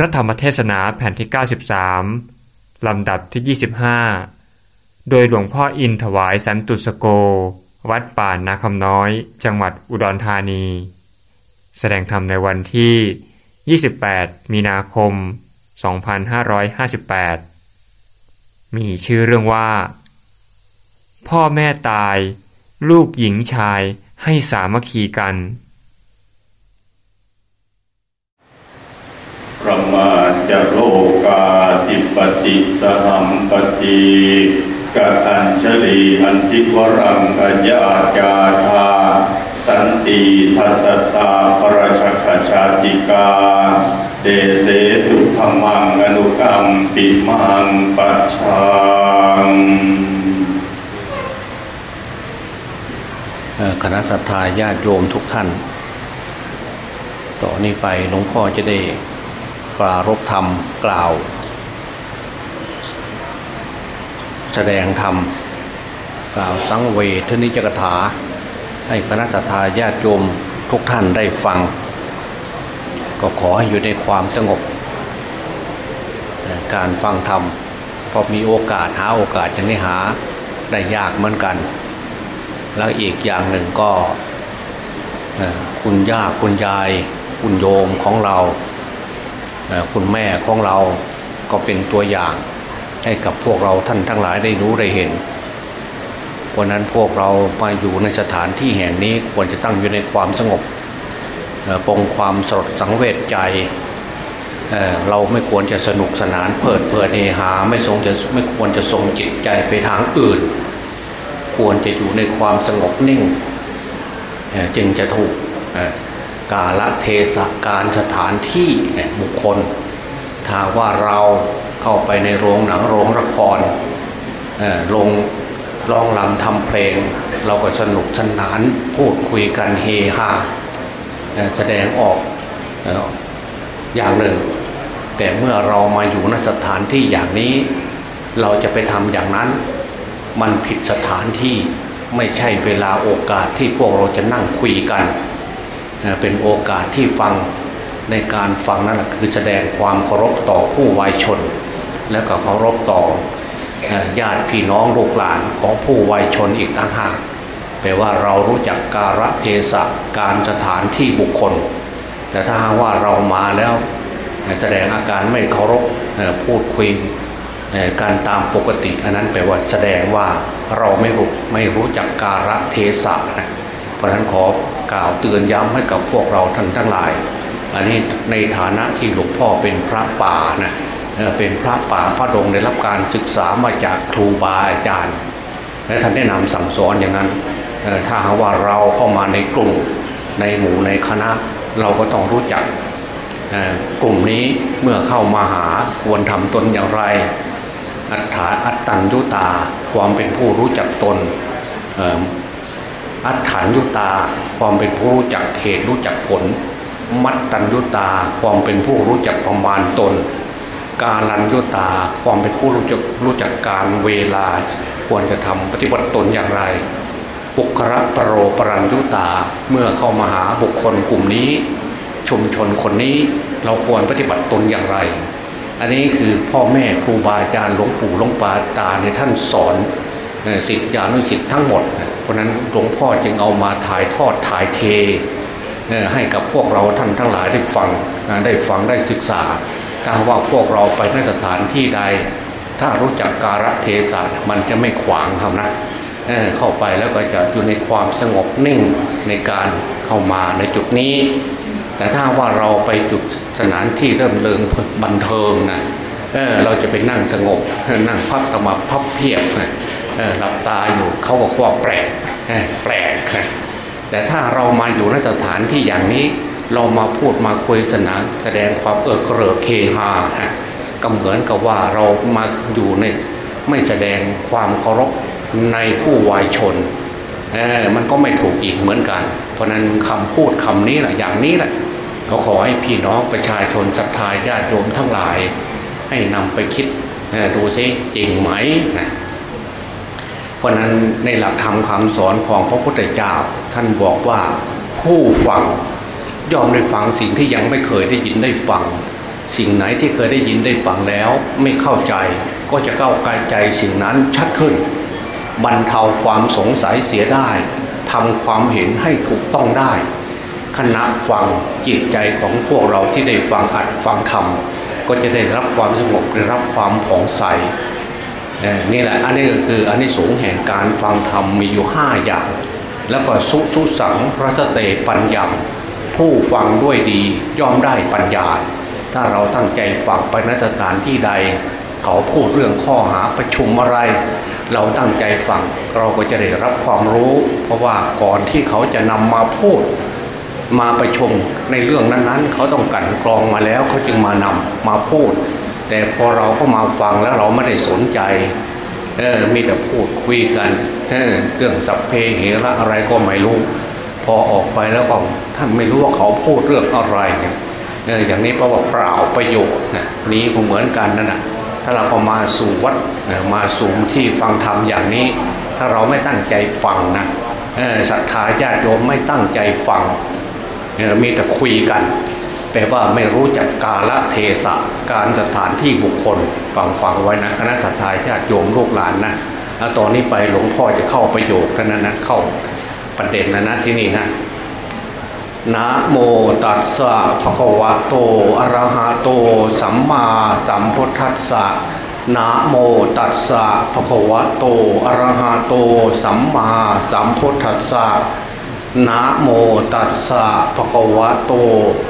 ระธรรมเทศนาแผ่นที่ 93 ลำดับที่ 25 โดยหลวงพ่ออินถวายสันตุสโก วัดป่านนาคำน้อย จังหวัดอุดรธานี แสดงธรรมในวันที่ 28 มีนาคม 2558 มีชื่อเรื่องว่า พ่อแม่ตาย ลูกหญิงชายให้สามัคคีกัน ประ มาจะโลกาติปติสหัมปติกะอัญชลีอันติวรังกญาจาธาสันติทัสสตาปรชคชาติกา เดเสตุธรรมังอนุกรรมปิมังปัจชังคณะสัตยาญาติโยมทุกท่าน ต่อนนี้ไปหลวงพ่อจะได้ ปรารบธรรมกล่าว แสดงธรรมกล่าวสังเวทนิจกถา ให้คณะสัตยาญาติโยมทุกท่านได้ฟัง ก็ขอให้อยู่ในความสงบ การฟังธรรมพอมีโอกาสหาโอกาสจะไม่หาได้ยากเหมือนกัน แล้วอีกอย่างหนึ่งก็คุณย่าคุณยาย คุณโยมของเรา คุณแม่ของเราก็เป็นตัวอย่างให้กับพวกเราท่านทั้งหลายได้รู้ได้เห็นเพราะนั้นพวกเรามาอยู่ในสถานที่แห่งนี้ควรจะตั้งอยู่ในความสงบเอ่องความสลดสังเวชใจเเราไม่ควรจะสนุกสนานเพิดเพลินเฮฮาไม่ทรงจะไม่ควรจะทรงจิตใจไปทางอื่น ควรจะอยู่ในความสงบนิ่งจึงจะถูก กาละเทศะการสถานที่บุคคล ถ้าว่าเราเข้าไปในโรงหนังโรงละครเอ่อโรงร้องรำทำเพลง เราก็สนุกสนานพูดคุยกันเฮฮาแสดงออกอย่างหนึ่ง แต่เมื่อเรามาอยู่ในสถานที่อย่างนี้ เราจะไปทำอย่างนั้น มันผิดสถานที่ไม่ใช่เวลาโอกาสที่พวกเราจะนั่งคุยกัน เป็นโอกาสที่ฟังในการฟังนั่นแหละคือแสดงความเคารพต่อผู้วายชน และก็เคารพต่อญาติพี่น้องลูกหลานของผู้วายชนอีกต่างหากแปลว่าเรารู้จักการะเทศะการสถานที่บุคคล แต่ถ้าว่าเรามาแล้วแสดงอาการไม่เคารพพูดคุยการตามปกติ อันนั้นแปลว่าแสดงว่าเราไม่รู้ไม่รู้จักการะเทศะนะ เพราะฉะนั้นขอกล่าวเตือนย้ำให้กับพวกเราท่านทั้งหลาย อันนี้ในฐานะที่หลวงพ่อเป็นพระป่านะเป็นพระป่าพระดงได้รับการศึกษามาจากครูบาอาจารย์และท่านได้นำสั่งสอนอย่างนั้น ถ้าหากว่าเราเข้ามาในกลุ่มในหมู่ในคณะเราก็ต้องรู้จักกลุ่มนี้เมื่อเข้ามาหาควรทำตนอย่างไร อัตถาอัตตัญยุตาความเป็นผู้รู้จักตน อัตถัญยุตาความเป็นผู้รู้จักเหตุรู้จักผล มัตตัญยุตาความเป็นผู้รู้จักประมาณตน กาลัญยุตาความเป็นผู้รู้จักรู้จักการเวลา ควรจะทำปฏิบัติตนอย่างไร ปุคระปรโรปรัญยุตาเมื่อเข้ามาหาบุคคลกลุ่มนี้ ชุมชนคนนี้เราควรปฏิบัติตนอย่างไร อันนี้คือพ่อแม่ครูบาอาจารย์หลวงปู่หลวงปาตาในท่านสอน สิทธิญาณสิทธิ์ทั้งหมด เพราะนั้นหลวงพ่อจึงเอามาถ่ายทอดถ่ายเทให้กับพวกเราท่านทั้งหลายได้ฟังได้ฟังได้ศึกษา ถ้าว่าพวกเราไปในสถานที่ใด ถ้ารู้จักการะเทศะมันจะไม่ขวางครับนะเเข้าไปแล้วก็จะอยู่ในความสงบนิ่งในการเข้ามาในจุดนี้ แต่ถ้าว่าเราไปจุดสถานที่เริ่มเริงบันเทิงนะเเราจะไปนั่งสงบนั่งพับตมาพับเพียบนะ หลับตาอยู่เขาบอกว่าแปลกแปลกแต่ถ้าเรามาอยู่ในสถานที่อย่างนี้เรามาพูดมาคุยสนาแสดงความเออเกริกเคฮาฮะก็เหมือนกับว่าเรามาอยู่ในไม่แสดงความเคารพในผู้วายชนเออมันก็ไม่ถูกอีกเหมือนกัน เพราะนั้นคำพูดคำนี้แหละอย่างนี้แหละก็ขอให้พี่น้องประชาชนศรัทธาญาติโยมทั้งหลาย ให้นำไปคิดดูซิจริงไหมนะ เพราะนั้นในหลักธรรมคำสอนของพระพุทธเจ้าท่านบอกว่าผู้ฟังยอมได้ฟังสิ่งที่ยังไม่เคยได้ยินได้ฟัง สิ่งไหนที่เคยได้ยินได้ฟังแล้วไม่เข้าใจ ก็จะเข้าใจสิ่งนั้นชัดขึ้น บรรเทาความสงสัยเสียได้ทำความเห็นให้ถูกต้องได้ขณะฟังจิตใจของพวกเราที่ได้ฟังอัดฟังธรรมก็จะได้รับความสงบได้รับความผ่องใส นี่แหละอันนี้ก็คืออันนี้สูงแห่งการฟังธรรมมีอยู่ห้าอย่าง แล้วก็สุสุสังรัตเตปัญญาผู้ฟังด้วยดีย่อมได้ปัญญา ถ้าเราตั้งใจฟังไปนสถานที่ใด เขาพูดเรื่องข้อหาประชุมอะไร เราตั้งใจฟังเราก็จะได้รับความรู้ เพราะว่าก่อนที่เขาจะนำมาพูดมาไปชมในเรื่องนั้นๆ เขาต้องกันกรองมาแล้วเขาจึงมานำมาพูด แต่พอเราก็มาฟังแล้วเราไม่ได้สนใจเออมีแต่พูดคุยกันเออเรื่องสัพเพเหระอะไรก็ไม่รู้ พอออกไปแล้วก็ท่านไม่รู้ว่าเขาพูดเรื่องอะไรเนี่ยเอออย่างนี้เพราะว่าเปล่าประโยชน์นะนี้ก็เหมือนกันนั่นแหะถ้าเราพอมาสู่วัดมาสู่ที่ฟังธรรมอย่างนี้ ถ้าเราไม่ตั้งใจฟังนะศรัทธาญาติโยมไม่ตั้งใจฟังมีแต่คุยกัน แปลว่าไม่รู้จักกาลเทศะการสถานที่บุคคลฟังฟังไว้นะคณะสัตยาญาติโยมลูกหลานนะตอนนี้ไปหลวงพ่อจะเข้าประโยคนั้นนะเข้าประเด็นนะนะที่นี่นะนะโมตัสสะภะคะวะโตอะระหะโต สัมมาสัมพุทธัสสะนะโมตัสสะภะคะวะโตอะระหะโต สัมมาสัมพุทธัสสะ นะโมตัสสะภะคะวะโต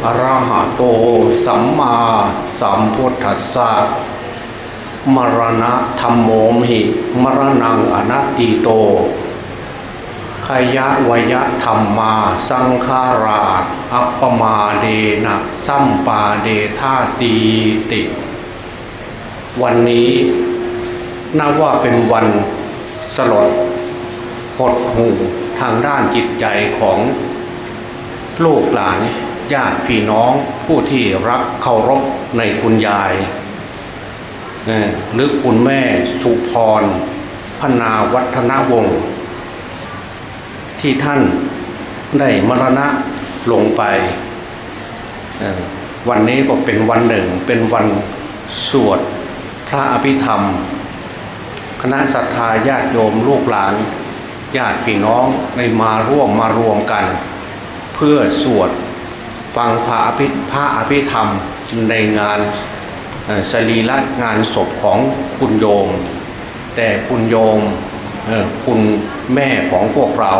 อะระหะโต สัมมาสัมพุทธัสสะมรณะธรรมโมหิมรณังอนัตติโตขยะวยะธรรมมา สังขารา อัปปมาเดนะสัมปาเดธาตีติ วันนี้นับว่าเป็นวันสลดหดหู ทางด้านจิตใจของลูกหลานญาติพี่น้องผู้ที่รักเคารพในคุณยายหรือคุณแม่สุพรพนาวัฒนวงศ์ที่ท่านได้มรณะลงไป วันนี้ก็เป็นวันหนึ่งเป็นวันสวดพระอภิธรรม คณะศรัทธาญาติโยมลูกหลาน ญาติพี่น้องในมาร่วมมารวมกัน เพื่อสวดฟังพระอภิพระอภิธรรมในงานสรีระงานศพของคุณโยม แต่คุณโยมคุณแม่ของพวกเรา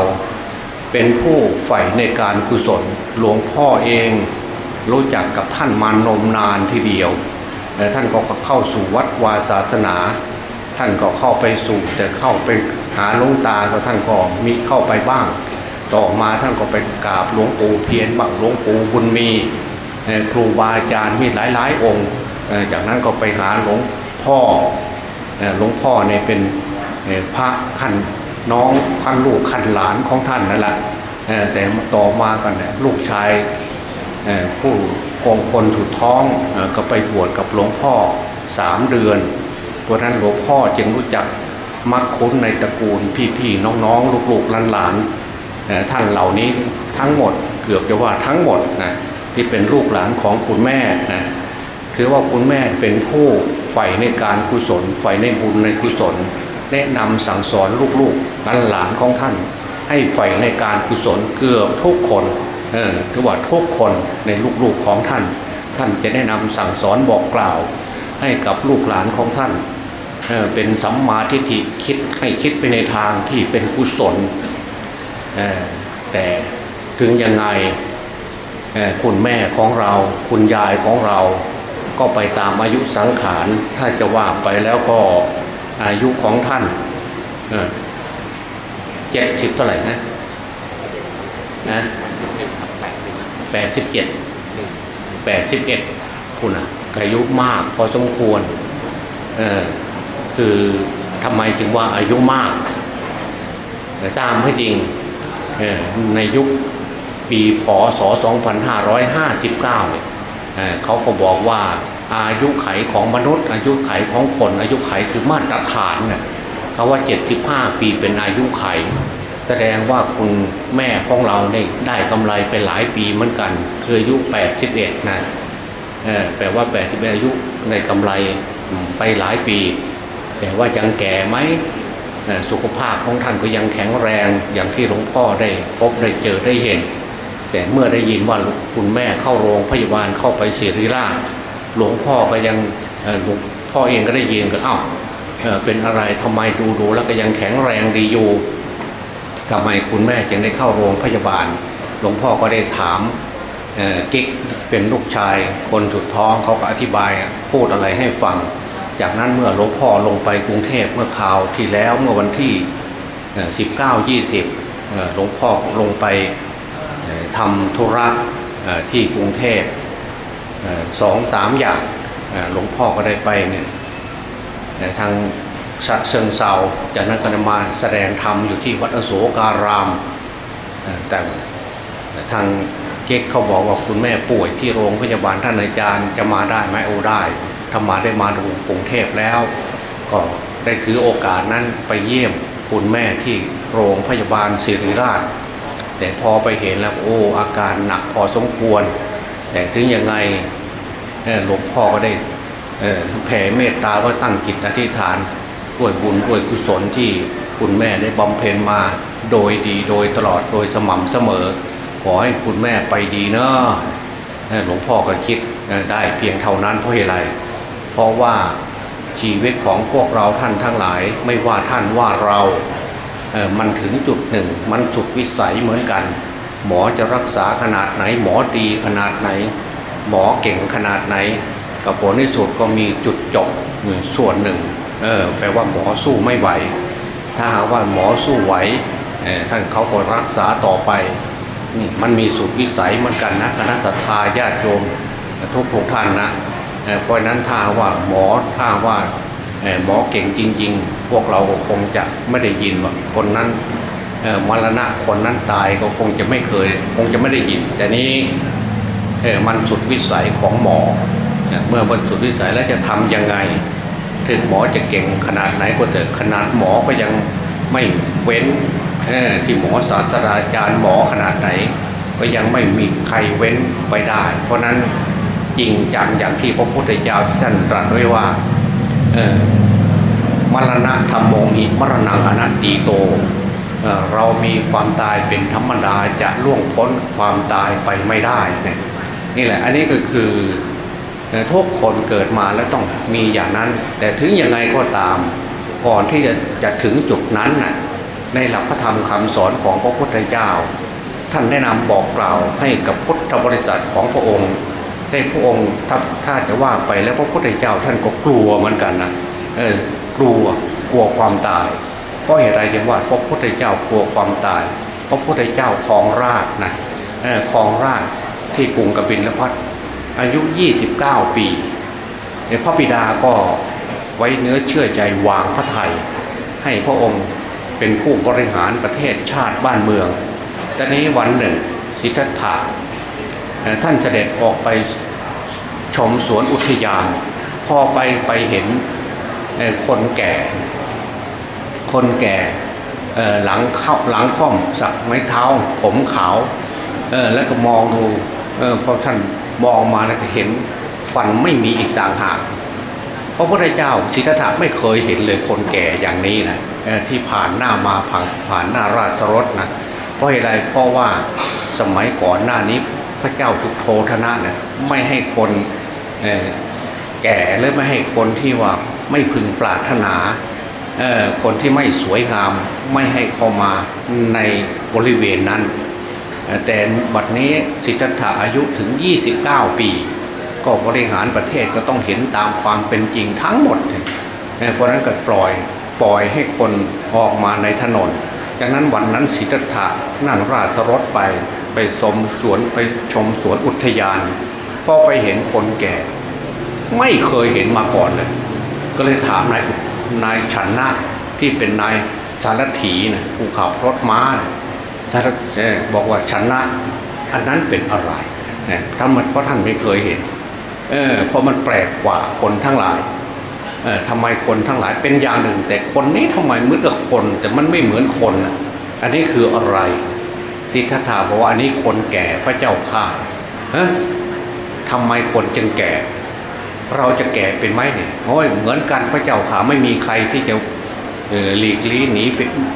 เป็นผู้ใฝ่ในการกุศลหลวงพ่อเอง รู้จักกับท่านมานมนานทีเดียว ท่านก็เข้าสู่วัดวาศาสนา ท่านก็เข้าไปสู่ แต่เข้าไปหาหลวงตาก็ท่านก็มีเข้าไปบ้าง ต่อมาท่านก็ไปกราบหลวงปู่เพียนบ้างหลวงปู่บุญมีครูบาอาจารย์มีหลายหลายองค์จากนั้นก็ไปหาหลวงพ่อหลวงพ่อเนี่ยเป็นพระขันน้องขันลูกขันหลานของท่านนั่นแหละแต่ต่อมากันเนี่ยลูกชายผู้กองคนถุดท้องก็ไปบวชกับหลวงพ่อสามเดือน เพราะนั้นหลวงพ่อจึงรู้จักมักคุ้นในตระกูลพี่ๆน้องๆลูกๆหลานๆท่านเหล่านี้ทั้งหมดเกือบจะว่าทั้งหมดนะที่เป็นลูกหลานของคุณแม่นะคือว่าคุณแม่เป็นผู้ใฝ่ในการกุศลใฝ่ในบุญในกุศล แนะนำสั่งสอนลูกๆหลานๆของท่าน ให้ใฝ่ในการกุศลเกือบทุกคนเออถือว่าทุกคนในลูกๆของท่าน ท่านจะแนะนำสั่งสอนบอกกล่าว ให้กับลูกหลานของท่านเป็นสัมมาทิฏฐิคิดให้คิดไปในทางที่เป็นกุศลแต่ถึงยังไงคุณแม่ของเรา คุณยายของเรา ก็ไปตามอายุสังขาร ถ้าจะว่าไปแล้วก็อายุของท่านเจ็ดสิบเท่าไหร่นะนะแปดสิบเจ็ดแปดสิบเอ็ดคุณอะ อายุมากพอสมควรเออคือทำไมถึงว่าอายุมากแต่ตามให้จริงในยุคปีพศ 2559 เนี่ยเขาก็บอกว่าอายุไขของมนุษย์ อายุไขของคน อายุไขคือมาตรฐานเนี่ยเขาว่า 75 ปีเป็นอายุไข แสดงว่าคุณแม่ของเราได้ได้กำไรไปหลายปีเหมือนกัน คืออายุ 81 นะ แปลว่าแปดที่อายุในกำไรไปหลายปี แต่ว่ายังแก่ไหมสุขภาพของท่านก็ยังแข็งแรงอย่างที่หลวงพ่อได้พบได้เจอได้เห็น แต่เมื่อได้ยินว่าคุณแม่เข้าโรงพยาบาลเข้าไปเสียริราชหลวงพ่อก็ยังหลวงพ่อเองก็ได้ยินกันอ้าเป็นอะไรทำไมดูดูแล้วก็ยังแข็งแรงดีอยู่ทำไมคุณแม่จึงได้เข้าโรงพยาบาล หลวงพ่อก็ได้ถาม กิ๊กเป็นลูกชายคนสุดท้องเขาก็อธิบายพูดอะไรให้ฟัง จากนั้นเมื่อหลวงพ่อลงไปกรุงเทพเมื่อข่าวที่แล้วเมื่อวันที่ 19 20 หลวงพ่อลงไปทำธุระที่กรุงเทพสองสามอย่างหลวงพ่อก็ได้ไปเนี่ยทางเชิงเซาจากนั้นก็มาแสดงธรรมอยู่ที่วัดอโศการามแต่ทาง เก๊กเขาบอกว่าคุณแม่ป่วยที่โรงพยาบาลท่านอาจารย์จะมาได้ไหมโอได้ถ้ามาได้มาถึงกรุงเทพแล้ว ก็ได้ถือโอกาสนั้นไปเยี่ยมคุณแม่ที่โรงพยาบาลศิริราช แต่พอไปเห็นแล้วโอ้อาการหนักพอสมควร แต่ถึงยังไงหลวงพ่อก็ได้แผ่เมตตาว่าตั้งจิตอธิษฐานด้วยบุญด้วยกุศลที่คุณแม่ได้บำเพ็ญมาโดยดีโดยตลอดโดยสม่ำเสมอ ขอให้คุณแม่ไปดีเนาะหลวงพ่อก็คิดได้เพียงเท่านั้นเพราะอะไร เพราะว่าชีวิตของพวกเราท่านทั้งหลาย ไม่ว่าท่านว่าเราเมันถึงจุดหนึ่ง มันสุดวิสัยเหมือนกัน หมอจะรักษาขนาดไหน หมอดีขนาดไหน หมอเก่งขนาดไหนกับผลที่สุดก็มีจุดจบส่วนหนึ่งเออแปลว่าหมอสู้ไม่ไหว ถ้าหากว่าหมอสู้ไหวท่านเขาก็รักษาต่อไป มันมีสุดวิสัยเหมือนกันนะคณะสัตยาญาติโยมทุกทุกท่านนะเพราะนั้นถ้าว่าหมอถ้าว่าหมอเก่งจริง ๆ พวกเราก็คงจะไม่ได้ยินว่าคนนั้นมรณะคนนั้นตายก็คงจะไม่เคย คงจะไม่ได้ยิน แต่นี้มันสุดวิสัยของหมอ เมื่อมันสุดวิสัยแล้วจะทํำยังไง ถึงหมอจะเก่งขนาดไหนก็เถอะขนาดหมอก็ยังไม่เว้น ที่หมอศาสตราจารย์หมอขนาดไหน ก็ยังไม่มีใครเว้นไปได้ เพราะนั้นจริงจังอย่างที่พระพุทธเจ้าท่านตรัสไว้ว่ามรณะธรรมโมหิมรณังอนัตติโตเเรามีความตายเป็นธรรมดาจะล่วงพ้นความตายไปไม่ได้นี่แหละ อันนี้ก็คือทุกคนเกิดมาแล้วต้องมีอย่างนั้น แต่ถึงยังไงก็ตาม ก่อนที่จะจะถึงจุดนั้นน่ะ ในหลักพระธรรมคำสอนของพระพุทธเจ้า ท่านแนะนำบอกกล่าวให้กับพุทธบริษัทของพระองค์ได้พระองค์ถ้าถ้าจะว่าไปแล้วพระพุทธเจ้าท่านก็กลัวเหมือนกันนะเออกลัวกลัวความตาย เพราะเหตุไรจึงว่าพระพุทธเจ้ากลัวความตาย พระพุทธเจ้าคลองราชนะคลองราชที่กรุงกบิลพัทอายุ 29 ปีพระบิดาก็ไว้เนื้อเชื่อใจวางพระไทยให้พระองค์ เป็นผู้บริหารประเทศชาติบ้านเมือง แต่นี้วันหนึ่งสิทธัตถะท่านเสด็จออกไปชมสวนอุทยาน พอไปไปเห็นคนแก่ คนแก่หลังเข้าหลังค่อมสักไม้เท้า ผมขาวแล้วก็มองดูพอท่านมองมาแล้วเห็นฟันไม่มีอีกต่างหากพระพุทธเจ้าสิทธัตถะไม่เคยเห็นเลยคนแก่อย่างนี้นะ ที่ผ่านหน้ามาผ่านผ่านหน้าราชรถนะเพราะอะไรเพราะว่าสมัยก่อนหน้านี้พระเจ้าจุกโทธนะเนี่ยไม่ให้คนแก่หรือไม่ให้คนที่ว่าไม่พึงปรารถนาคนที่ไม่สวยงามไม่ให้เข้ามาในบริเวณนั้น แต่บัดนี้สิทธัตถะอายุถึง 29 ปี ก็บริหารประเทศก็ต้องเห็นตามความเป็นจริงทั้งหมดเพราะนั้นก็ปล่อย ปล่อยให้คนออกมาในถนน จากนั้นวันนั้นสิทธัตถะนั่งราชรถไปไปชมสวนไปชมสวนอุทยานพอไปเห็นคนแก่ ไม่เคยเห็นมาก่อนเลย ก็เลยถามนายนายชันนาที่เป็นนายสารถีนะผู้ขับรถม้านะสารบอกว่าชนนะอันนั้นเป็นอะไรเนี่ยทำมันเพราะท่านไม่เคยเห็น เออเพราะมันแปลกกว่าคนทั้งหลาย ทำไมคนทั้งหลายเป็นอย่างหนึ่ง แต่คนนี้ทำไมเหมือนกับคน แต่มันไม่เหมือนคนอันนี้คืออะไร สิทธัตถะบอกว่าอันนี้คนแก่พระเจ้าข่าฮะทำไมคนจึงแก่ เราจะแก่เป็นไหมเนี่ยโอ้ยเหมือนกันพระเจ้าขาไม่มีใครที่จะหลีกลี่หนี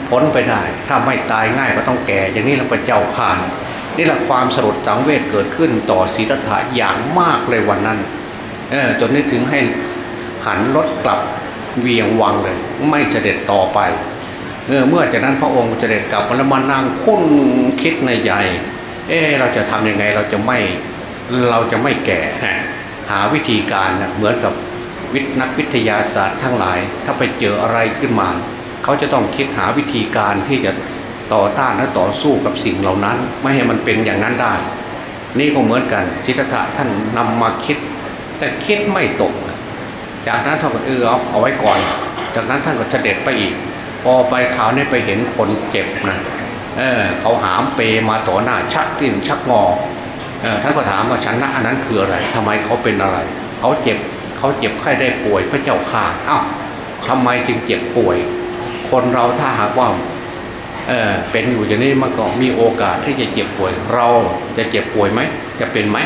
พ้นไปได้ ถ้าไม่ตายง่ายก็ต้องแก่ อย่างนี้แล้วพระเจ้าข่านนี่แหละความสลดสังเวชเกิดขึ้นต่อศีรษะอย่างมากเลยวันนั้น เออจนนี้ถึงให้ หันรถกลับเวียงวังเลย ไม่เสด็จต่อไปเเมื่อจากนั้นพระองค์เสด็จกลับแล้วมานั่งคุ้นคิดในใจเออเราจะทํำยังไงเราจะไม่เราจะไม่แก่หาวิธีการนะเหมือนกับวิทนักวิทยาศาสตร์ทั้งหลาย ถ้าไปเจออะไรขึ้นมา เขาจะต้องคิดหาวิธีการที่จะต่อต้านและต่อสู้กับสิ่งเหล่านั้น ไม่ให้มันเป็นอย่างนั้นได้ นี่ก็เหมือนกันสิทธัตะท่านนำมาคิด แต่คิดไม่ตก จากนั้นท่านก็เออเอาเอาไว้ก่อน จากนั้นท่านก็เสด็จไปอีก พอไปข่าวนี้ไปเห็นคนเจ็บนะเออเขาหามเปมาต่อหน้าชักติ้นชักงอเออท่านก็ถามว่าชันนะอันนั้นคืออะไรทำไมเขาเป็นอะไร เขาเจ็บเขาเจ็บไข้ได้ป่วยพระเจ้าข่าอ้าวทำไมจึงเจ็บป่วย คนเราถ้าหากว่าเออเป็นอยู่อย่างนี้มันก็มีโอกาสที่จะเจ็บป่วย เราจะเจ็บป่วยไหมจะเป็นไหม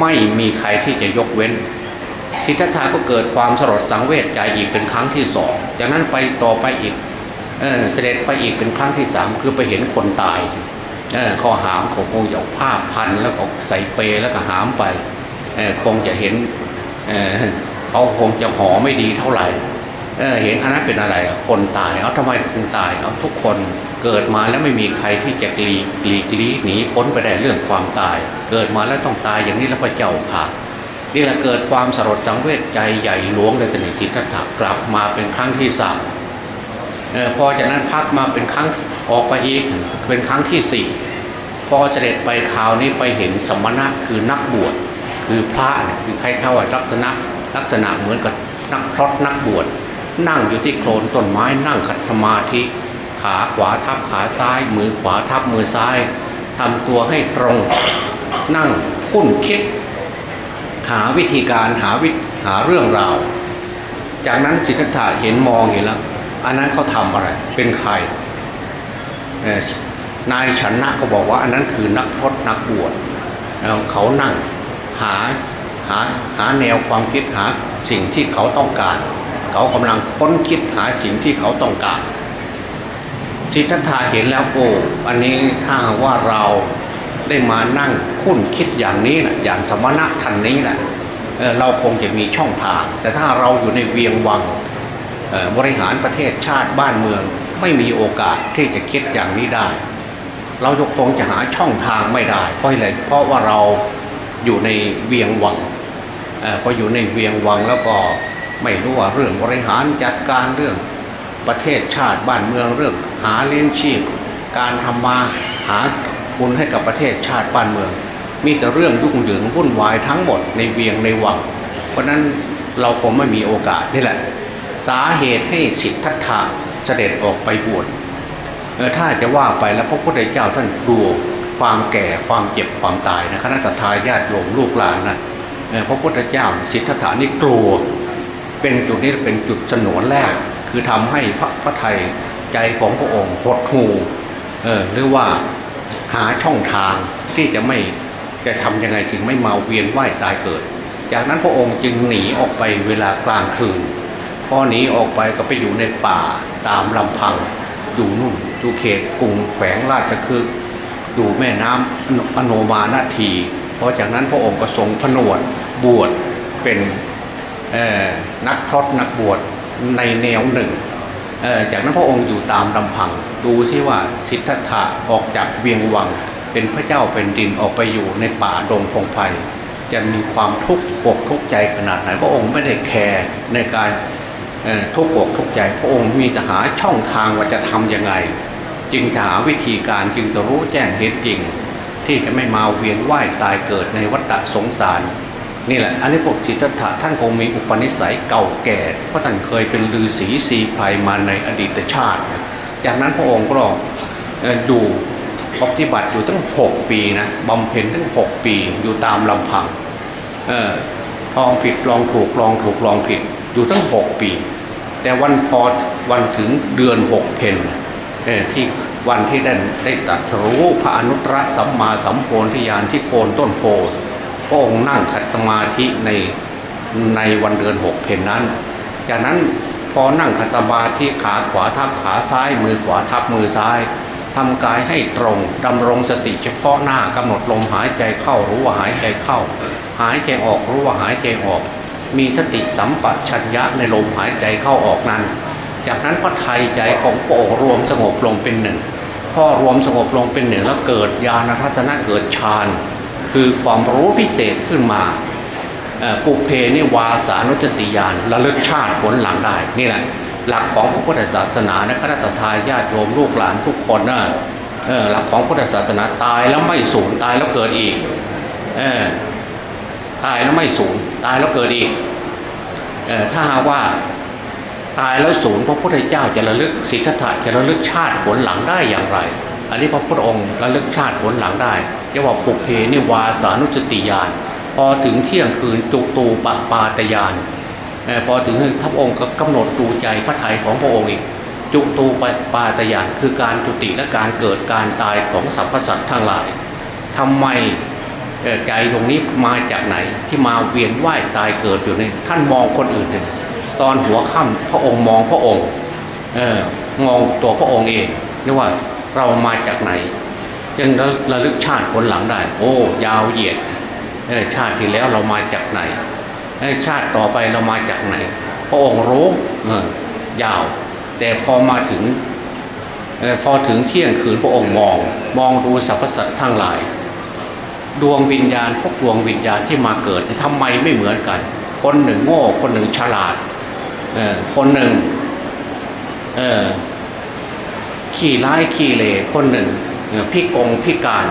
ไม่มีใครที่จะยกเว้น ทิฏฐาก็เกิดความสลดสังเวชใจอีกเป็นครั้งที่สองจากนั้นไปต่อไปอีกเเสด็จไปอีกเป็นครั้งที่สามคือไปเห็นคนตายเเขาหามเขาคงจะผ้าพันแล้วเขาใส่เปแล้วก็หามไปคงจะเห็นเเขาคงจะหอไม่ดีเท่าไหร่เเห็นอันนั้นเป็นอะไรคนตายเอาทำไมคนตายเอาทุกคนเกิดมาแล้วไม่มีใครที่จะกลีกลีกลีหนีพ้นไปได้เรื่องความตาย เกิดมาแล้วต้องตายอย่างนี้แล้วพระเจ้าค่ะ นี่แหละเกิดความสลดสังเวชใจใหญ่หลวงในสนิสิทธัตถะกลับมาเป็นครั้งที่สามพอจากนั้นพักมาเป็นครั้งออกไปอีกเป็นครั้งที่สี่พอเสด็จไปคราวนี้ไปเห็นสมณะคือนักบวชคือพระคือใครเข้าลักษณะลักษณะเหมือนกับนักพรตนักบวชนั่งอยู่ที่โคลนต้นไม้นั่งขัดสมาธิ ขาขวาทับขาซ้าย มือขวาทับมือซ้ายทำตัวให้ตรง นั่งคุ้นคิด หาวิธีการหาวิหาเรื่องราว จากนั้นจิตตถะเห็นมองเห็นแล้วอันนั้นเขาทำอะไร เป็นใครนายชนะก็บอกว่าอันนั้นคือนักพรตนักบวชเขานั่งหาหาหาแนวความคิดหาสิ่งที่เขาต้องการ เขากำลังค้นคิดหาสิ่งที่เขาต้องการสิทธัตถะเห็นแล้วโอ้อันนี้ถ้าว่าเรา ได้มานั่งคุ้นคิดอย่างนี้นะอย่างสมณะทันนี้แหละเเราคงจะมีช่องทาง แต่ถ้าเราอยู่ในเวียงวังบริหารประเทศชาติบ้านเมือง ไม่มีโอกาสที่จะคิดอย่างนี้ได้ เราจะคงจะหาช่องทางไม่ได้ เพราะอะไรเพราะว่าเราอยู่ในเวียงวังพออยู่ในเวียงวังแล้วก็ไม่รู้ว่าเรื่องบริหารจัดการเรื่องประเทศชาติบ้านเมืองเรื่องหาเลี้ยงชีพ การทำมาหา บุญให้กับประเทศชาติบ้านเมือง มีแต่เรื่องยุ่งเหยิงวุ่นวายทั้งหมดในเวียงในวัง เพราะนั้นเราคงไม่มีโอกาสนี่แหละ สาเหตุให้สิทธัตถะเสด็จออกไปบวชถ้าจะว่าไปแล้วพระพุทธเจ้าท่านดูความแก่ความเจ็บความตายนะคณะทาญาติโยมลูกหลานนะพระพุทธเจ้าสิทธัตถานี่กลัว เป็นจุดนี้เป็นจุดสนวนแรก คือทำให้พระพระไทยใจของพระองค์หดหูเออหรือว่า หาช่องทางที่จะไม่จะทำยังไงจึงไม่มาเวียนว่ายตายเกิด จากนั้นพระองค์จึงหนีออกไปเวลากลางคืนพอหนีออกไปก็ไปอยู่ในป่าตามลำพัง อยู่นู่นอยู่เขตกรุงแขวงราชคืออยู่แม่น้ำอโนมานาทีพอจากนั้นพระองค์ก็ทรงผนวดบวชเป็นนักพรตนักบวชในแนวหนึ่ง จากนั้นพระองค์อยู่ตามลำพัง ดูซิว่าสิทธัตถะออกจากเวียงวัง เป็นพระเจ้าเป็นดินออกไปอยู่ในป่าดงพงไพ่จะมีความทุกข์อกทุกข์ใจขนาดไหน พระองค์ไม่ได้แคร์ในการทุกข์อกทุกข์ใจ พระองค์มีแต่หาช่องทางว่าจะทํำยังไง จึงจะหาวิธีการจึงจะรู้แจ้งเหตุจริง ที่จะไม่มาเวียนว่ายตายเกิดในวัฏสงสาร นี่แหละอันนี้พวกจิตตะท่านคงมีอุปนิสัยเก่าแก่ เพราะท่านเคยเป็นฤาษีสีไพรมาในอดีตชาติ จากนั้นพระองค์ก็ดูปฏิบัติอยู่ตั้งหกปีนะบำเพ็ญตั้งหกปีอยู่ตามลำพังเออลองผิดลองถูกลองถูกลองผิดอยู่ตั้งหกปี แต่วันพอวันถึงเดือนหกเพนที่วันที่ได้ได้ตัดรู้พระอนุตตรสัมมาสัมโพธิญาณที่โคนต้นโพ พระองค์นั่งขัดสมาธิในในวันเดือนหกเพนนั้น จากนั้นพอนั่งขัดสมาธิขาขวาทับขาซ้าย มือขวาทับมือซ้ายทำกายให้ตรงดำรงสติเฉพาะหน้ากำหนดลมหายใจเข้ารู้ว่าหายใจเข้า หายใจออกรู้ว่าหายใจออก มีสติสัมปชัญญะในลมหายใจเข้าออกนั้น จากนั้นพระไทยใจของพระองค์รวมสงบลงเป็นหนึ่งพอรวมสงบลงเป็นหนึ่งแล้วเกิดญาณทัศนะเกิดฌาน คือความรู้พิเศษขึ้นมาปุเพนิวาสานุจติยานระลึกชาติผลหลังได้นี่แหละหลักของพระพุทธศาสนานะคณะทาญาติโยมลูกหลานทุกคนนะหลักของพุทธศาสนาตายแล้วไม่สูญตายแล้วเกิดอีกตายแล้วไม่สูญตายแล้วเกิดอีกถ้าหากว่าตายแล้วสูญพระพุทธเจ้าจะระลึกสิทธัตถะจะระลึกชาติผลหลังได้อย่างไร อันนี้พระพุทธองค์ระลึกชาติผลหลังได้ รียกว่าปุเพนิวาสานุจติยานพอถึงเที่ยงคืนจุตูปปาตยานพอถึงทัพองค์ก็กำหนดดูใจพระไทยของพระองค์อีกจุตูปปาตยานคือการจุติและการเกิดการตายของสรรพสัตว์ทั้งหลายทำไมใจตรงนี้มาจากไหนที่มาเวียนว่ายตายเกิดอยู่ในท่านมองคนอื่นเลยตอนหัวค่ำพระองค์มองพระองค์เออมองตัวพระองค์เองนี่ว่าเรามาจากไหน ยังระลึกชาติคนหลังได้ โอ้ ยาวเหยียดชาติที่แล้วเรามาจากไหนชาติต่อไปเรามาจากไหน พระองค์รู้ยาว แต่พอมาถึงพอถึงเที่ยงคืนพระองค์มอง มองดูสรรพสัตว์ทั้งหลาย ดวงวิญญาณทุกดวงวิญญาณที่มาเกิดทำไมไม่เหมือนกัน คนหนึ่งโง่ คนหนึ่งฉลาดคนหนึ่งขี้ร้ายขี้เหร่คนหนึ่ง พิกงพิการ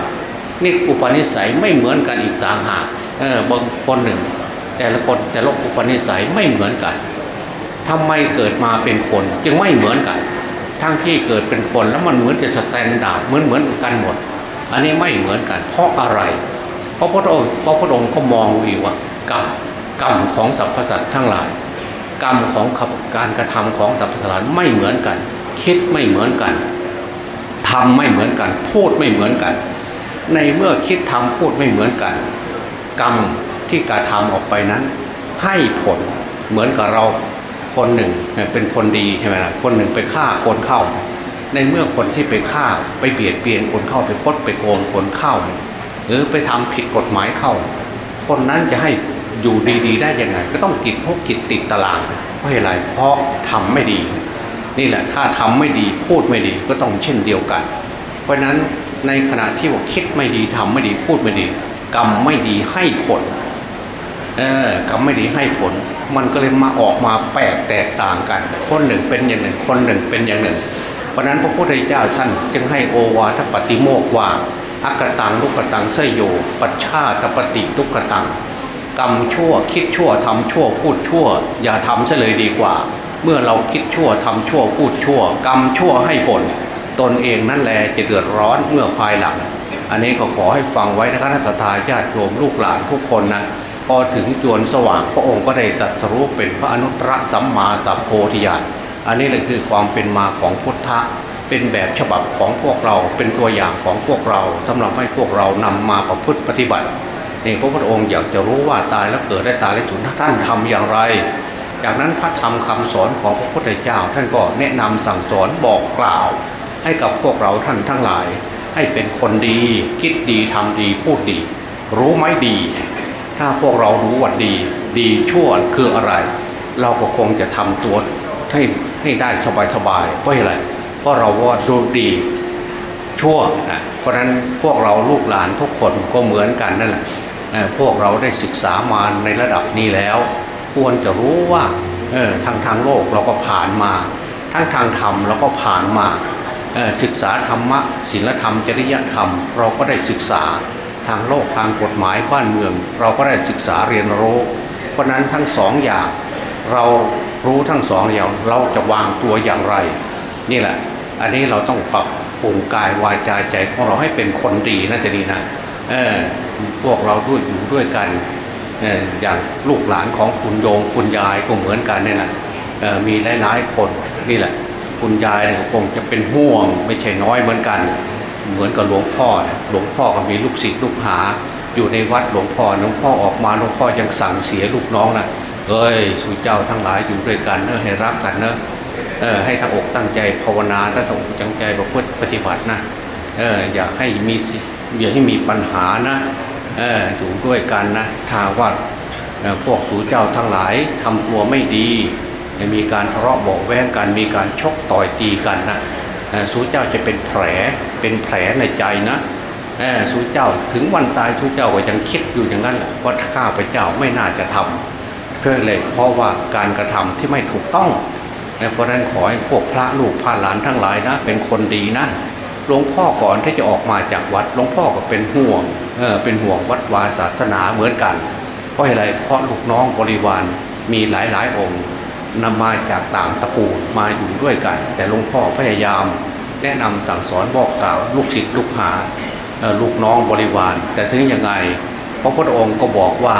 นี่อุปนิสัยไม่เหมือนกันอีกต่างหากเออบางคนหนึ่ง แต่ละคนแต่ละอุปนิสัยไม่เหมือนกันทำไมเกิดมาเป็นคนจึงไม่เหมือนกัน ทั้งที่เกิดเป็นคนแล้วมันเหมือนจะ standard เหมือนเหมือนกันหมด อันนี้ไม่เหมือนกัน เพราะอะไร เพราะพระองค์เพราะพระองค์ก็มองวิว่ากรรมกรรมของสรรพสัตว์ทั้งหลาย กรรมของการกระทำของสรรพสัตว์ไม่เหมือนกัน คิดไม่เหมือนกัน ทำไม่เหมือนกัน พูดไม่เหมือนกัน ในเมื่อคิดทำพูดไม่เหมือนกัน กรรมที่การทำออกไปนั้น ให้ผลเหมือนกับเราคนหนึ่งเป็นคนดีใช่ไหมล่ะคนหนึ่งไปฆ่าคนเข้า ในเมื่อคนที่ไปฆ่าไปเบียดเบียนคนเข้าไปคดไปโกงคนเข้า หรือไปทำผิดกฎหมายเข้า คนนั้นจะให้อยู่ดีๆ ได้ยังไง ก็ต้องกิดพวกกิดติดตาราง เพราะอะไรเพราะทำไม่ดี นี่แหละถ้าทำไม่ดีพูดไม่ดีก็ต้องเช่นเดียวกัน เพราะนั้นในขณะที่ว่าคิดไม่ดีทำไม่ดีพูดไม่ดี กรรมไม่ดีให้ผลเออกรรมไม่ดีให้ผล มันก็เลยมาออกมาแปลกแตกต่างกัน คนหนึ่งเป็นอย่างหนึ่ง คนหนึ่งเป็นอย่างหนึ่ง เพราะนั้นพระพุทธเจ้าท่านจึงให้โอวาทปฏิโมกว่าอักตังลุกตังเสยโย ปัชชาตปฏิลุกตัง กรรมชั่วคิดชั่วทำชั่วพูดชั่ว อย่าทำเฉลยดีกว่า เมื่อเราคิดชั่วทำชั่วพูดชั่ว กรรมชั่วให้ผล ตนเองนั่นแหละจะเดือดร้อนเมื่อภายหลัง อันนี้ก็ขอให้ฟังไว้นะครับท่านทาญาติโยมลูกหลานทุกคนนะพอถึงจวนสว่างพระองค์ก็ได้ตรัสรู้เป็นพระอนุตตรสัมมาสัมโพธิญาณอันนี้เลยคือความเป็นมาของพุทธะเป็นแบบฉบับของพวกเราเป็นตัวอย่างของพวกเราสำหรับให้พวกเรานำมาประพฤติปฏิบัตินี่พระพุทธองค์อยากจะรู้ว่าตายแล้วเกิดได้ตายแล้วถุนท่านทำอย่างไร จากนั้นพระธรรมคำสอนของพระพุทธเจ้า ท่านก็แนะนำสั่งสอนบอกกล่าว ให้กับพวกเราท่านทั้งหลาย ให้เป็นคนดีคิดดีทำดีพูดดี รู้ไหมดี ถ้าพวกเรารู้ว่าดี ดีชั่วคืออะไร เราก็คงจะทำตัวให้ให้ได้สบายสบายเพราะอะไรเพราะเราว่าดูดีชั่วนะเพราะฉะนั้นพวกเราลูกหลานทุกคนก็เหมือนกันนั่นแหละพวกเราได้ศึกษามาในระดับนี้แล้ว ควรจะรู้ว่าทางทางโลกเราก็ผ่านมาทั้งทางธรรมเราก็ผ่านมาศึกษาธรรมะศีลธรรม จริยธรรม เราก็ได้ศึกษาทางโลกทางกฎหมายบ้านเมือง เราก็ได้ศึกษาเรียนรู้ เพราะนั้นทั้งสองอย่างเรารู้ทั้งสองอย่างเราจะวางตัวอย่างไร นี่แหละ อันนี้เราต้องปรับปรุงกายวาจาใจของเราให้เป็นคนดีนะจะดีนะเออพวกเราด้วยอยู่ด้วยกัน อย่างลูกหลานของคุณโยงคุณยายก็เหมือนกันเนี่ยนะมีหลายๆคนนี่แหละ คุณยายคงจะเป็นห่วง ไม่ใช่น้อยเหมือนกัน เหมือนกับหลวงพ่อหลวงพ่อก็มีลูกศิษย์ลูกหา อยู่ในวัดหลวงพ่อหลวงพ่อออกมาหลวงพ่อยังสั่งเสียลูกน้องนะเอ้ยสุเจ้าทั้งหลายอยู่ด้วยกันเนอะให้รักกันเนอะเออให้ตั้งอกตั้งใจภาวนาตั้งอกตั้งใจประพฤติปฏิบัตินะเอออย่าให้มีอย่าให้มีปัญหานะ อยู่ด้วยกันนะถ้าว่าพวกสูเจ้าทั้งหลายทำตัวไม่ดีมีการทะเลาะเบาแวงกันมีการชกต่อยตีกันนะสูเจ้าจะเป็นแผลเป็นแผลในใจนะสูเจ้าถึงวันตายสูเจ้าก็ยังคิดอยู่อย่างนั้นว่าข้าพเจ้าไม่น่าจะทำเพื่อเลยเพราะว่าการกระทำที่ไม่ถูกต้องเพราะนั้นขอให้พวกพระลูกพระหลานทั้งหลายนะ เป็นคนดีนะ หลวงพ่อก่อนที่จะออกมาจากวัดหลวงพ่อก็เป็นห่วงเออเป็นห่วงวัดวาศาสนาเหมือนกัน เพราะอะไรเพราะลูกน้องบริวารมีหลายหลายองค์นำมาจากต่างตระกูลมาอยู่ด้วยกัน แต่หลวงพ่อพยายาม แนะนำสั่งสอนบอกกล่าวลูกศิษย์ลูกหาลูกน้องบริวาร แต่ถึงยังไงพระพุทธองค์ก็บอกว่า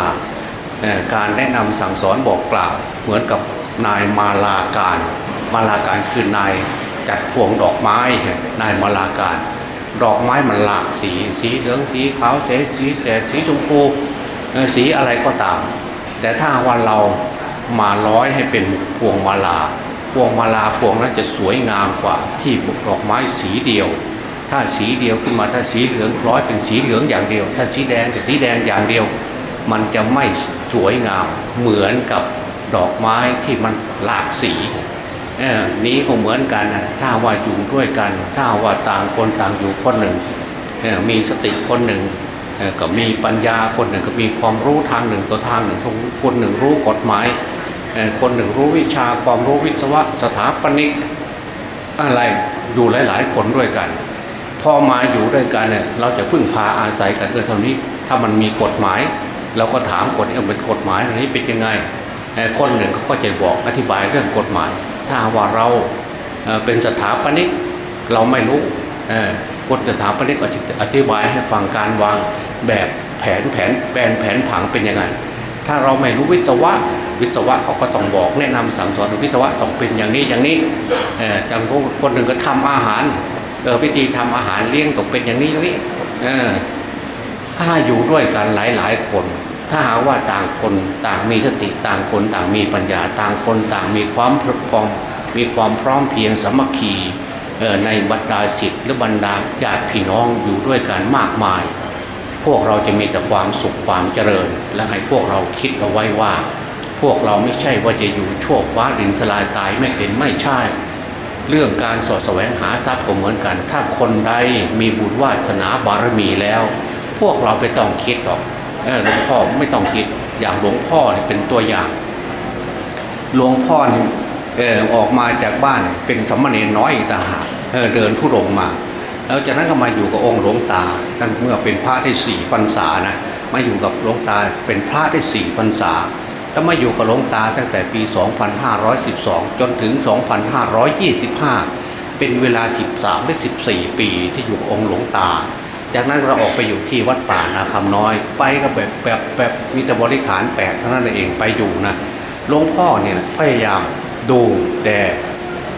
การแนะนำสั่งสอนบอกกล่าว เหมือนกับนายมาลาการ มาลาการคือนาย จัดพวงดอกไม้นายมาลาการ ดอกไม้มันหลากสีสีเหลืองสีขาวเสสีแสดสีชมพูสีอะไรก็ตาม แต่ถ้าวันเรามาร้อยให้เป็นพวงมาลา พวงมาลาพวงนั้นจะสวยงามกว่าที่ดอกไม้สีเดียว ถ้าสีเดียวขึ้นมาถ้าสีเหลืองร้อยเป็นสีเหลืองอย่างเดียว ถ้าสีแดงแต่สีแดงอย่างเดียว มันจะไม่สวยงามเหมือนกับดอกไม้ที่มันหลากสี นี้ก็เหมือนกันถ้าว่าอยู่ด้วยกัน ถ้าว่าต่างคนต่างอยู่คนหนึ่งมีสติคนหนึ่งก็มีปัญญาคนหนึ่งก็มีความรู้ทางหนึ่งตัวทางหนึ่งคนหนึ่งรู้กฎหมาย คนหนึ่งรู้วิชาความรู้วิศวะสถาปนิกอะไรอยู่หลาย ๆ คนด้วยกัน พอมาอยู่ด้วยกันเนี่ยเราจะพึ่งพาอาศัยกันเออเท่านี้ ถ้ามันมีกฎหมายเราก็ถามกฎเออเป็นกฎหมายอันนี้เป็นยังไงคนหนึ่งเขาก็จะบอกอธิบายเรื่องกฎหมาย ถ้าว่าเราเป็นสถาปนิกเราไม่รู้กฎสถาปนิกก็จะอธิบายให้ฟังการวางแบบแผนแผนแผนแผนผังเป็นยังไง ถ้าเราไม่รู้วิศวะวิศวะเขาก็ต้องบอกแนะนำสั่งสอนวิศวะต้องเป็นอย่างนี้อย่างนี้จังคนหนึ่งก็ทำอาหารวิธีทำอาหารเลี้ยงต้องเป็นอย่างนี้อย่างนี้ถ้าอยู่ด้วยกันหลายหลายคน ถ้าหาว่าต่างคนต่างมีสติต่างคนต่างมีปัญญาต่างคนต่างมีความพร้อมมีความพร้อมเพียงสมัคคีในบรรดาสิทธิ์หรือบรรดาญาติพี่น้องอยู่ด้วยกันมากมาย พวกเราจะมีแต่ความสุขความเจริญ และให้พวกเราคิดเอาไว้ว่า พวกเราไม่ใช่ว่าจะอยู่ชั่วฟ้าดินสลายตายไม่เป็นไม่ใช่ เรื่องการสอดแสวงหาทรัพย์ก็เหมือนกัน ถ้าคนใดมีบุญวาสนาบารมีแล้ว พวกเราไปต้องคิดหรอก หลวงพ่อไม่ต้องคิดอย่างหลวงพ่อเป็นตัวอย่าง หลวงพ่อเออออกมาจากบ้านเป็นสมณีน้อยต่างหากเเดินผู้ลงมา แล้วจากนั้นก็มาอยู่กับองค์หลวงตาตั้งเมื่อเป็นพระได้สี่พรรษานะมาอยู่กับหลวงตาเป็นพระได้สี่พรรษา แล้วมาอยู่กับหลวงตาตั้งแต่ปี 2512 จนถึง 2525 เป็นเวลา 13 หรือ 14 ปีที่อยู่องค์หลวงตา จากนั้นเราออกไปอยู่ที่วัดป่านาคำน้อย ไปก็แบบแบบแบบมีแต่บริขารแปดเท่านั้นเองไปอยู่นะหลวงพ่อเนี่ยพยายามดูแด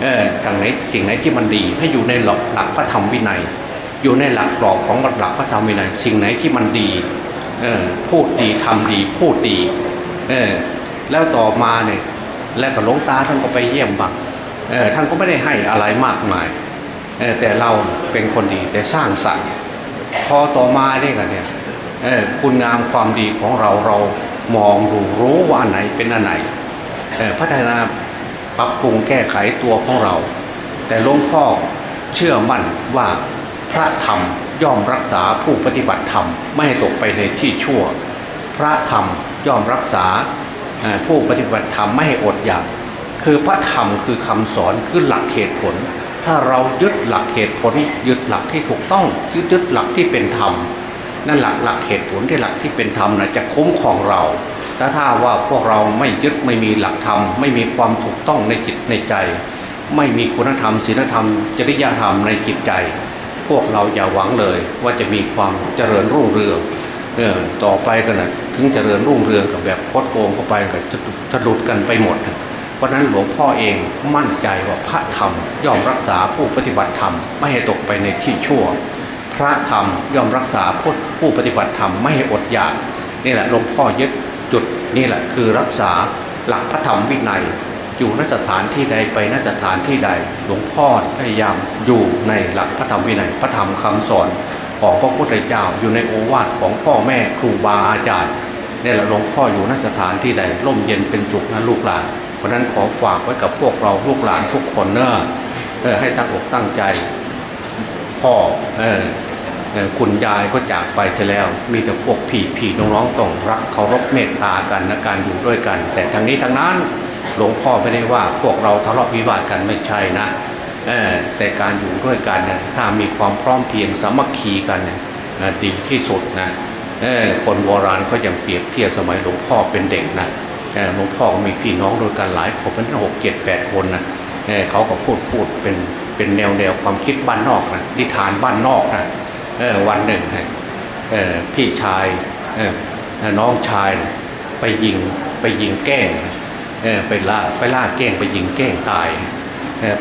เออสิ่งไหนสิ่งไหนที่มันดี ให้อยู่ในหลักหลักพระธรรมวินัย อยู่ในหลักกรอบของหลักพระธรรมวินัย สิ่งไหนที่มันดีเออพูดดีทำดีพูดดีเออแล้วต่อมาเนี่ยแล้วก็หลวงตาท่านก็ไปเยี่ยมบังเออท่านก็ไม่ได้ให้อะไรมากมายเออแต่เราเป็นคนดีแต่สร้างสรรค์ พอต่อมาเนี่ยกันเนี่ยคุณงามความดีของเราเรามองดูรู้ว่าอันไหนเป็นอันไหนพัฒนาปรับปรุงแก้ไขตัวของเรา แต่หลวงพ่อเชื่อมั่นว่าพระธรรมย่อมรักษาผู้ปฏิบัติธรรมไม่ให้ตกไปในที่ชั่ว พระธรรมย่อมรักษาผู้ปฏิบัติธรรมไม่ให้อดอยากคือพระธรรมคือคำสอนคือหลักเหตุผล ถ้าเรายึดหลักเหตุผลยึดหลักที่ถูกต้องยึดยึดหลักที่เป็นธรรมนั่นหลักหลักเหตุผลที่หลักที่เป็นธรรมนะจะคุ้มของเราแต่ถ้าว่าพวกเราไม่ยึดไม่มีหลักธรรม ไม่มีความถูกต้องในจิตในใจ ไม่มีคุณธรรมศีลธรรม จริยธรรมในจิตใจ พวกเราอย่าหวังเลย ว่าจะมีความเจริญรุ่งเรืองเออต่อไปกันนะถึงเจริญรุ่งเรืองกับแบบโคดโกงเข้าไปก็จะจะหลุดกันไปหมด เพราะนั้นหลวงพ่อเองมั่นใจว่าพระธรรมย่อมรักษาผู้ปฏิบัติธรรมไม่ให้ตกไปในที่ชั่ว พระธรรมย่อมรักษาผู้ผู้ปฏิบัติธรรมไม่ให้อดอยากนี่แหละหลวงพ่อยึดจุดนี่แหละคือรักษาหลักพระธรรมวินัย อยู่นสถานที่ใดไปนสถานที่ใด หลวงพ่อพยายามอยู่ในหลักพระธรรมวินัย พระธรรมคำสอนของพระพุทธเจ้าอยู่ในโอวาทของพ่อแม่ครูบาอาจารย์นี่แหละหลวงพ่ออยู่นสถานที่ใดร่มเย็นเป็นจุกนะลูกหลาน เพราะนั้นขอฝากไว้กับพวกเราลูกหลานทุกคนเนอะให้ตั้งอกตั้งใจ พ่อคุณยายก็จากไปไปแล้ว มีแต่พวกพี่พี่น้องๆต้องรักเคารพเมตตากันนะการอยู่ด้วยกัน แต่ทั้งนี้ทั้งนั้นหลวงพ่อไม่ได้ว่าพวกเราทะเลาะวิวาทกันไม่ใช่นะแต่การอยู่ด้วยกันถ้ามีความพร้อมเพียงสามัคคีกันดีที่สุดนะคนโบราณเขายังเปรียบเทียบสมัยหลวงพ่อเป็นเด็กนะ หลวงพ่อมีพี่น้องโดยกันหลายคนเป็นหกเจ็ดแปดคนนะเขาก็พูดพูดเป็นเป็นแนวแนวความคิดบ้านนอกนะนิทานบ้านนอกนะวันหนึ่งพี่ชายน้องชายไปยิงไปยิงแก้งไปล่าไปล่าแก้งไปยิงแก้งตาย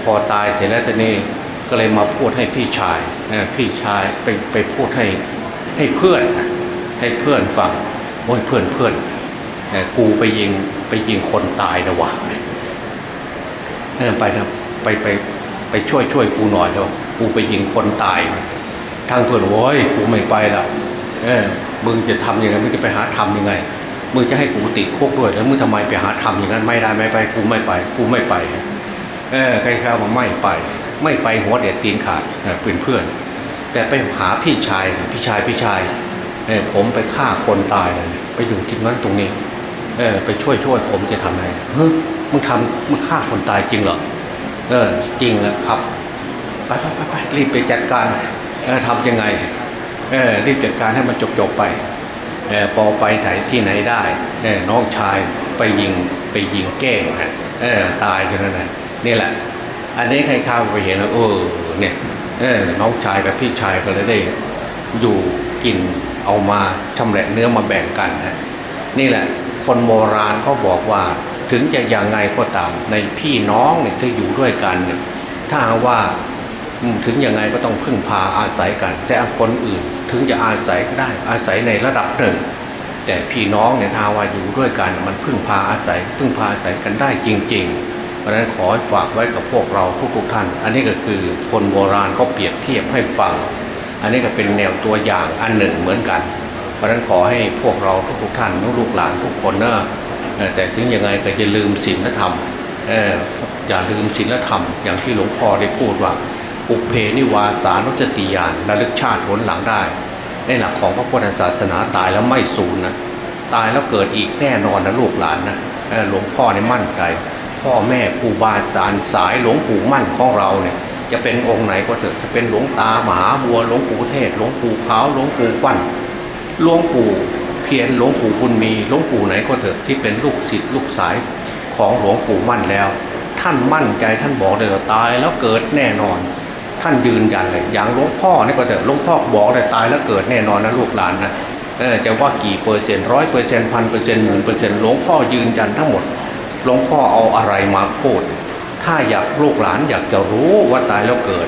พอตายเสร็จแล้วตอนนี้ก็เลยมาพูดให้พี่ชายพี่ชายไปไปพูดให้ให้เพื่อนให้เพื่อนฟังโอ้ยเพื่อนเพื่อน กูไปยิงไปยิงคนตายนะวะไปนะไปไปไปช่วยช่วยกูหน่อยแล้วกูไปยิงคนตายทางเพื่อนโอ้ยกูไม่ไปละเออมึงจะทำยังไงมึงจะไปหาทำยังไงมึงจะให้กูติดคุกด้วยแล้วมึงทำไมไปหาทำอย่างนั้นไม่ได้ไม่ไปกูไม่ไป กูไม่ไป เออใครๆว่าไม่ไป ไม่ไปหัวเด็ดตีนขาดเพื่อนเพื่อน แต่ไปหาพี่ชายพี่ชายพี่ชายเออผมไปฆ่าคนตายเลยไปอยู่ที่นั้นตรงนี้ เออไปช่วยช่วยผมจะทำไงเฮ้ยมึงทำมึงฆ่าคนตายจริงเหรอเออ จริงนะครับไปไปไปไปรีบไปจัดการเออทำยังไงเออรีบจัดการให้มันจบจบไปเออพอไปไหนที่ไหนได้เออน้องชายไปยิงไปยิงแก้งฮะเออตายกันนั่นแหละนี่แหละ อันนี้ใครข้าวไปเห็นแล้วเออเนี่ยเออน้องชายกับพี่ชายก็เลยได้ อยู่กินเอามาชำแหละเนื้อมาแบ่งกันนะนี่แหละ คนโบราณเขาบอกว่า ถึงจะอย่างไงก็ตาม ในพี่น้องเนี่ยที่อยู่ด้วยกันเนี่ยถ้าว่าถึงยังไงก็ต้องพึ่งพาอาศัยกัน แต่คนอื่นถึงจะอาศัยก็ได้อาศัยในระดับหนึ่ง แต่พี่น้องเนี่ยถ้าว่าอยู่ด้วยกันมันพึ่งพาอาศัย พึ่งพาอาศัยกันได้จริง ๆ เพราะฉะนั้นขอฝากไว้กับพวกเราทุกๆท่าน อันนี้ก็คือคนโบราณเขาเปรียบเทียบให้ฟัง อันนี้ก็เป็นแนวตัวอย่างอันหนึ่งเหมือนกัน เพราะนั้นขอให้พวกเราทุกๆท่านลูกหลานทุกคนนะแต่ถึงยังไงก็จะลืมศีลธรรมอย่าลืมศีลธรรม อย่างที่หลวงพ่อได้พูดว่าปุเพนิวาสานุจติยานระลึกชาติผลหลังได้ ในหลักของพระพุทธศาสนาตายแล้วไม่สูญนะตายแล้วเกิดอีกแน่นอนนะลูกหลานนะหลวงพ่อในมั่นใจ พ่อแม่ครูบาอาจารย์สายหลวงปู่มั่นของเราเนี่ยจะเป็นองค์ไหนก็เถอะจะเป็นหลวงตามหาบัวหลวงปู่เทศหลวงปู่ขาวหลวงปู่ฟัน หลวงปู่เพียรหลวงปู่บุญมีหลวงปู่ไหนก็เถอะที่เป็นลูกศิษย์ลูกสายของหลวงปู่มั่นแล้ว ท่านมั่นใจท่านบอกเลยว่าตายแล้วเกิดแน่นอน ท่านยืนยันเลยอย่างหลวงพ่อนี่ก็เถอะหลวงพ่อบอกเลยตายแล้วเกิดแน่นอนนะลูกหลานนะจะว่ากี่เปอร์เซ็นต์ร้อยเปอร์เซ็นต์พันเปอร์เซ็นต์หมื่นเปอร์เซ็นต์หลวงพ่อยืนยันทั้งหมดหลวงพ่อเอาอะไรมาพูด ถ้าอยากลูกหลานอยากจะรู้ว่าตายแล้วเกิด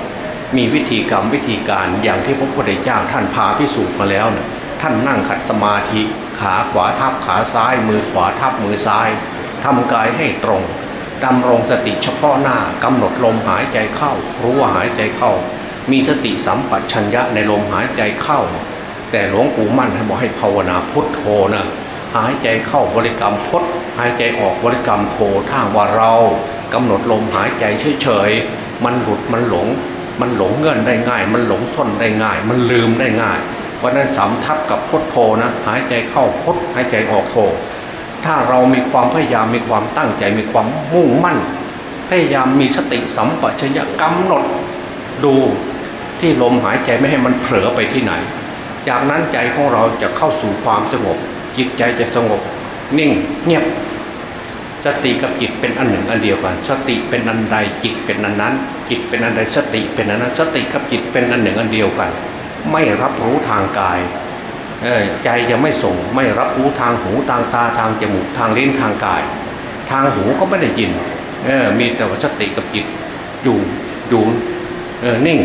มีวิธีกรรมวิธีการอย่างที่พระพุทธเจ้าท่านพาพิสูจน์มาแล้วเนี่ย ท่านนั่งขัดสมาธิ ขาขวาทับขาซ้าย มือขวาทับมือซ้ายทำกายให้ตรงดำรงสติเฉพาะหน้ากำหนดลมหายใจเข้า รู้ว่าหายใจเข้า มีสติสัมปชัญญะในลมหายใจเข้า แต่หลวงปู่มั่นท่านบอกให้ภาวนาพุทโธนะหายใจเข้าบริกรรมพุทหายใจออกบริกรรมโธถ้าว่าเรากำหนดลมหายใจเฉยๆมันหลุดมันหลง มันหลงเงินได้ง่าย มันหลงส้นได้ง่าย มันลืมได้ง่าย เพราะนั้นสำทับกับพุทโธนะ หายใจเข้าพุทหายใจออกโธถ้าเรามีความพยายามมีความตั้งใจมีความมุ่งมั่น พยายามมีสติสัมปชัญญะกำหนดดูที่ลมหายใจไม่ให้มันเผลอไปที่ไหน จากนั้นใจของเราจะเข้าสู่ความสงบ จิตใจจะสงบ นิ่งเงียบ สติกับจิตเป็นอันหนึ่งอันเดียวกัน สติเป็นอันใดจิตเป็นอันนั้น จิตเป็นอันใดสติเป็นอันนั้น สติกับจิตเป็นอันหนึ่งอันเดียวกัน ไม่รับรู้ทางกายใจจะไม่ส่งไม่รับรู้ทางหูทางตาทางจมูกทางลิ้นทางกาย ทางหูก็ไม่ได้ยินมีแต่ว่าสติกับจิตอยู่อยู่นิ่ง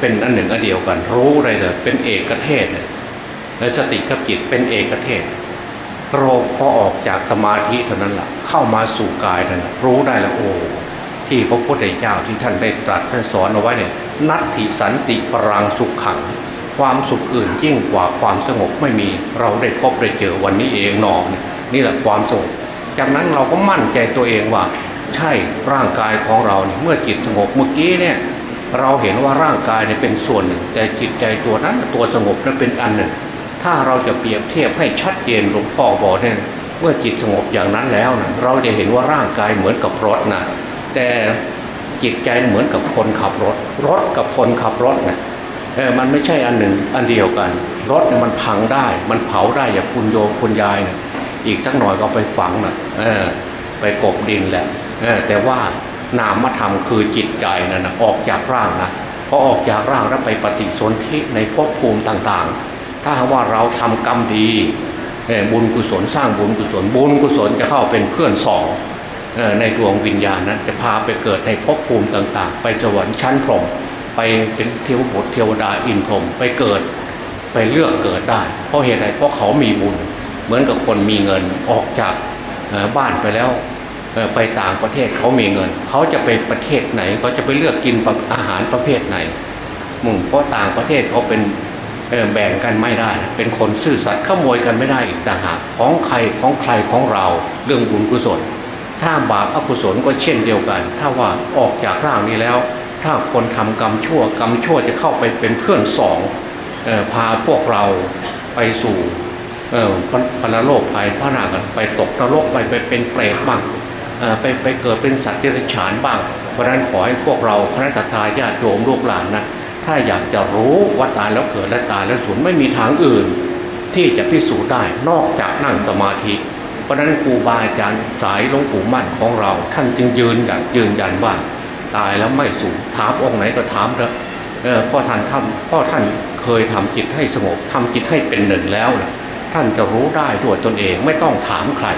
เป็นอันหนึ่งอันเดียวกัน รู้อะไรเลยเป็นเอกเทศสติกับจิตเป็นเอกเทศโรคพอออกจากสมาธิเท่านั้นแหละเข้ามาสู่กายนั้นรู้ได้ล้วโอ้ที่พระพุทธเจ้าที่ท่านได้ตรัสท่านสอนเอาไว้เนี่ยนัตถิสันติปรังสุขขัง ความสุขอื่นยิ่งกว่าความสงบไม่มี เราได้พบได้เจอวันนี้เองนอนนี่แหละความสงบจากนั้นเราก็มั่นใจตัวเองว่า ใช่ร่างกายของเราเนี่ยเมื่อจิตสงบเมื่อกี้เนี่ยเราเห็นว่าร่างกายเนี่ยเป็นส่วนหนึ่ง แต่จิตใจตัวนั้นตัวสงบนั้นเป็นอันหนึ่ง ถ้าเราจะเปรียบเทียบให้ชัดเจนหลวงพ่อบอกเนี่ยเมื่อจิตสงบอย่างนั้นแล้วนะเราจะเห็นว่าร่างกายเหมือนกับรถนะแต่จิตใจเหมือนกับคนขับรถ รถกับคนขับรถนะ ออมันไม่ใช่อันหนึ่งอันเดียวกัน รถเนี่ยมันพังได้ มันเผาได้อย่างคุณโยมคุณยายเนี่ยอีกสักหน่อยก็ไปฝังนะเออไปกบดินแหละเออแต่ว่านามธรรมคือจิตใจนั่นนะออกจากร่างนะพอออกจากร่างแล้วไปปฏิสนธิในภพภูมิต่างๆ ถ้าว่าเราทำกรรมดีบุญกุศลสร้างบุญกุศลบุญกุศลจะเข้าเป็นเพื่อนสองในดวงวิญญาณนั้นจะพาไปเกิดในภพภูมิต่าง ๆ ไปสวรรค์ชั้นพรหม ไปเป็นเทวบุตรเทวดาอินพรหมไปเกิดไปเลือกเกิดได้ เพราะเหตุใดเพราะเขามีบุญ เหมือนกับคนมีเงินออกจากบ้านไปแล้วไปต่างประเทศเขามีเงิน เขาจะไปประเทศไหนเขาจะไปเลือกกินอาหารประเภทไหนมึงเพราะต่างประเทศเขาเป็นแบ่งกันไม่ได้ เป็นคนซื่อสัตย์ขโมยกันไม่ได้อีกต่างหากของใครของใครของเราเรื่องบุญกุศล ถ้าบาปอกุศลก็เช่นเดียวกัน ถ้าว่าออกจากร่างนี้แล้ว ถ้าคนทำกรรมชั่วกรรมชั่วจะเข้าไปเป็นเพื่อนสองพาพวกเราไปสู่ปรโลกภัยพระนากันไปตกนรกไปไปเป็นเปรตบ้างไปไปเกิดเป็นสัตว์เดรัจฉานบ้าง เพราะนั้นขอให้พวกเราคณะทาญาติโยมลูกหลานนะถ้าอยากจะรู้ว่าตายแล้วเกิดและตายแล้วสูญไม่มีทางอื่น ที่จะพิสูจน์ได้นอกจากนั่งสมาธิ เพราะนั้นครูบาอาจารย์สายหลวงปู่มั่นของเรา ท่านจึงยืนยันยืนยันว่า ตายแล้วไม่สูญถามองค์ไหนก็ถามเถอะพ่อท่านทำพ่อท่านเคยทำจิตให้สงบทำจิตให้เป็นหนึ่งแล้วนะท่านจะรู้ได้ด้วยตนเองไม่ต้องถามใคร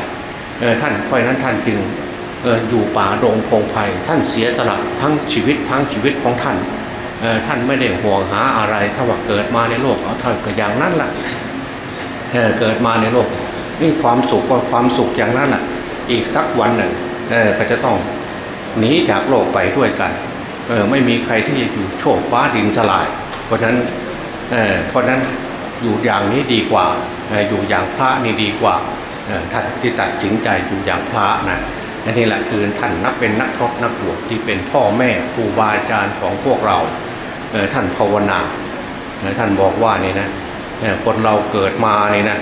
ท่านเพราะนั้นท่านจึงอยู่ป่าดงพงไพ่ท่านเสียสละทั้งชีวิตทั้งชีวิตของท่านท่านไม่ได้ห่วงหาอะไรถ้าว่าเกิดมาในโลกเอาท่านก็อย่างนั้นแหละเเกิดมาในโลกนี่ความสุขก็ความสุขอย่างนั้นแหละอีกสักวันหนึ่งก็จะต้อง หนีจากโลกไปด้วยกันเออไม่มีใครที่จะอยู่โชคฟ้าดินสลาย เพราะฉะนั้นเเพราะฉะนั้นอยู่อย่างนี้ดีกว่าอยู่อย่างพระนี่ดีกว่าท่านที่ตัดสินใจอยู่อย่างพระนะอันนี้แหละคือท่านนับเป็นนักพรตนักบวชที่เป็นพ่อแม่ครูบาอาจารย์ของพวกเราท่านภาวนาท่านบอกว่านี่นะคนเราเกิดมานี่นะ